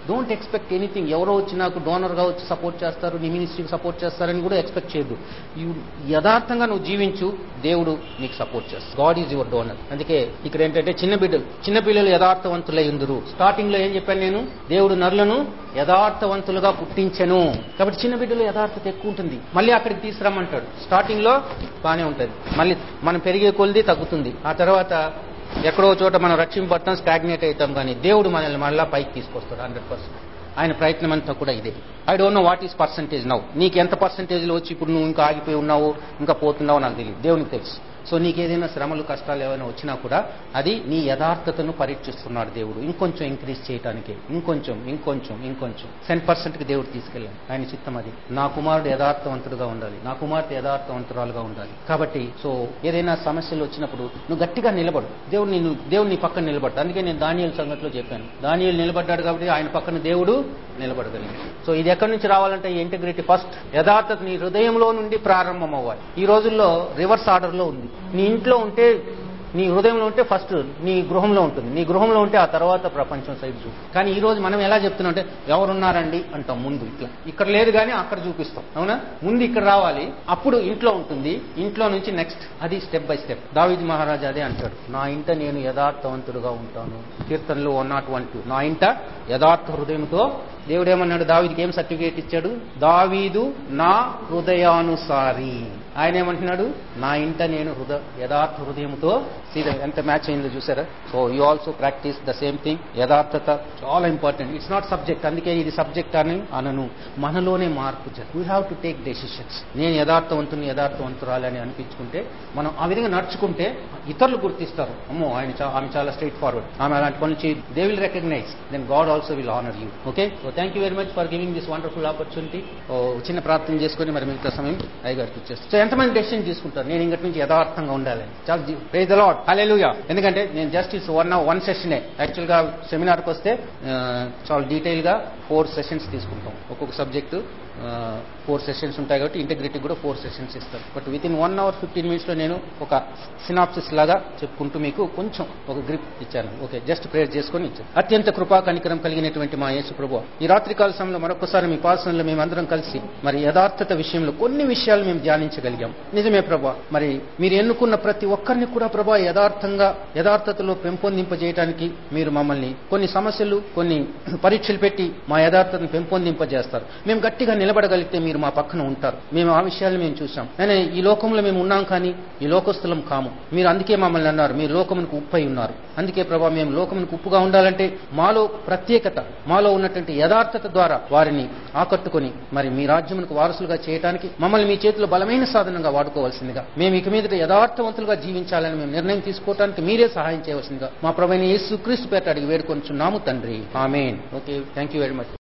డోంట్ ఎక్స్పెక్ట్ ఎనీథింగ్ ఎవరో వచ్చి నాకు డోనర్గా వచ్చి సపోర్ట్ చేస్తారు నీ మినిస్ట్రీకి సపోర్ట్ చేస్తారని కూడా ఎక్స్పెక్ట్ చేయొద్దు. యథార్థంగా నువ్వు జీవించు దేవుడు నీకు సపోర్ట్ చేస్తాడు. గాడ్ ఈజ్ యువర్ డోనర్ అందుకే ఇక్కడ ఏంటంటే చిన్న బిడ్డలు చిన్న పిల్లలు యథార్థవంతులై ఉందరు. స్టార్టింగ్లో ఏం చెప్పాను నేను? దేవుడు నరులను యథార్థవంతులుగా పుట్టించను. కాబట్టి చిన్న బిడ్డలు యథార్థత ఎక్కువ ఉంటుంది. మళ్ళీ అక్కడికి తీసుకురమ్మంటాడు. స్టార్టింగ్లో బాగానే ఉంటుంది. మళ్ళీ మనం పెరిగే కొలిది తగ్గుతుంది. ఆ తర్వాత ఎక్కడో చోట మనం రక్షింపడతాం స్టాగ్నేట్ అవుతాం కానీ దేవుడు మనల్ని మళ్ళా పైకి తీసుకొస్తాడు హండ్రెడ్ పర్సెంట్. ఆయన ప్రయత్నం అంతా కూడా ఇదే. I don't know what is percentage now నీకు ఎంత పర్సంటేజ్లో వచ్చి ఇప్పుడు నువ్వు ఇంకా ఆగిపోయి ఉన్నావు ఇంకా పోతున్నావు నాకు తెలియదు. దేవునికి తెలుసు. సో నీకు ఏదైనా శ్రమలు కష్టాలు ఏమైనా వచ్చినా కూడా అది నీ యథార్థతను పరీక్షిస్తున్నాడు దేవుడు. ఇంకొంచెం ఇంక్రీజ్ చేయడానికి ఇంకొంచెం ఇంకొంచెం ఇంకొంచెం. టెన్ పర్సెంట్కి దేవుడు తీసుకెళ్ళాను ఆయన చిత్తం అది. నా కుమారుడు యథార్థవంతుడుగా ఉండాలి. నా కుమార్తె యథార్థవంతురాలుగా ఉండాలి. కాబట్టి సో ఏదైనా సమస్యలు వచ్చినప్పుడు నువ్వు గట్టిగా నిలబడు. దేవుడు నిన్ను దేవుడు నీ పక్కన నిలబడ్డా అందుకే నేను దానియల్ సంగతిలో చెప్పాను. దానియల్ నిలబడ్డాడు కాబట్టి ఆయన పక్కన దేవుడు నిలబడగలిగాడు. సో ఇది ఎక్కడి నుంచి రావాలంటే ఈ ఇంటిగ్రిటీ ఫస్ట్ యథార్థత నీ హృదయంలో నుండి ప్రారంభం అవ్వాలి ఈ రోజుల్లో రివర్స్ ఆర్డర్లో ఉంది. నీ ఇంట్లో ఉంటే నీ హృదయంలో ఉంటే ఫస్ట్ నీ గృహంలో ఉంటుంది. నీ గృహంలో ఉంటే ఆ తర్వాత ప్రపంచం సైడ్ చూపు కానీ ఈ రోజు మనం ఎలా చెప్తున్నాం అంటే ఎవరున్నారండి అంటాం ముందు ఇట్లా. ఇక్కడ లేదు కానీ అక్కడ చూపిస్తాం. అవునా? ముందు ఇక్కడ రావాలి. అప్పుడు ఇంట్లో ఉంటుంది. ఇంట్లో నుంచి నెక్స్ట్ అది స్టెప్ బై స్టెప్ దావిద్ మహారాజా అదే అంటాడు. నా ఇంట నేను యథార్థవంతుడుగా ఉంటాను. కీర్తనలు వన్ నాట్ వన్ టూ. నా ఇంట యథార్థ హృదయంతో దేవుడు ఏమన్నాడు? దావీదికి ఏం సర్టిఫికేట్ ఇచ్చాడు? దావీదు నా హృదయానుసారి. ఆయన ఏమంటున్నాడు? నా ఇంట నేను హృదయ యథార్థ హృదయంతో సీదా ఎంత మ్యాచ్ అయిందో చూసారా so you also practice the same thing యథార్థత చాలా ఇంపార్టెంట్ ఇట్స్ నాట్ సబ్జెక్ట్ అందుకే ఇది సబ్జెక్ట్ అని అనను. మనలోనే మార్పు we have to take decisions నేను యథార్థవంతుని యథార్థవంతురాలి అని అనిపించుకుంటే మనం ఆ విధంగా నడుచుకుంటే ఇతరులు గుర్తిస్తారు. అమ్మో ఆయన ఆమె చాలా స్ట్రైట్ ఫార్వర్డ్ ఆమె అలాంటి పనులు చేయి they will recognise then God also will honour you okay so thank you very much for giving this wonderful opportunity చిన్న ప్రార్థన చేసుకుని మరి మిగతా సమయం అయ్యగారికి ఇచ్చేస్తాను ఎంతమంది డెసిషన్ తీసుకుంటారు. నేను ఇంకటి నుంచి యథార్థంగా ఉండాలని చాలా ప్రేజ్ ద లాడ్ హల్లెలూయా ఎందుకంటే నేను జస్ట్ ఇట్స్ వన్ వన్ సెషనే యాక్చువల్గా సెమినార్కి వస్తే చాలా డీటెయిల్గా ఫోర్ సెషన్స్ తీసుకుంటాం. ఒక్కొక్క సబ్జెక్టు ఫోర్ సెషన్స్ ఉంటాయి కాబట్టి ఇంటగ్రిటీ కూడా ఫోర్ సెషన్స్ ఇస్తారు. But within one hour fifteen మినిట్స్లో నేను ఒక సినాప్సిస్ లాగా చెప్పుకుంటూ మీకు కొంచెం ఒక గ్రిప్ ఇచ్చాను. ఓకే జస్ట్ ప్రేయర్ చేసుకొని ఇచ్చాను. అత్యంత కృపా కనికరం కలిగినటువంటి మా యేసు ప్రభు. ఈ రాత్రికాల సమయంలో మరొకసారి మీ పాసనలో మేమందరం కలిసి మరి యథార్థత విషయంలో కొన్ని విషయాలు మేము ధ్యానించగలిగాం. నిజమే ప్రభా మరి మీరు ఎన్నుకున్న ప్రతి ఒక్కరిని కూడా ప్రభా యథార్థంగా యథార్థతలో పెంపొందింపజేయడానికి మీరు మమ్మల్ని కొన్ని సమస్యలు కొన్ని పరీక్షలు పెట్టి మా యథార్థతను పెంపొందింపజేస్తారు. మేము గట్టిగా నిలబడగలిగితే మీరు మా పక్కన ఉంటారు. మేము ఆ విషయాలు మేము చూసాం కానీ ఈ లోకంలో మేము ఉన్నాం కానీ ఈ లోకస్తులం కాము. మీరు అందుకే మమ్మల్ని అన్నారు. మీరు లోకమునకు ఉప్పై ఉన్నారు. అందుకే ప్రభా మేము లోకమునకు ఉప్పుగా ఉండాలంటే మాలో ప్రత్యేకత మాలో ఉన్నటువంటి యథార్థత ద్వారా వారిని ఆకట్టుకొని మరి మీ రాజ్యమునకు వారసులుగా చేయడానికి మమ్మల్ని మీ చేతిలో బలమైన సాధనంగా వాడుకోవాల్సిందిగా. మేము ఇక మీదట యథార్థవంతులుగా జీవించాలని మేము నిర్ణయం తీసుకోవడానికి మీరే సహాయం చేయవలసిందిగా మా ప్రభైన యేసు క్రీస్తు పేట అడిగి వేడుకొంచున్నాము తండ్రి. Amen. Okay. Thank you very much.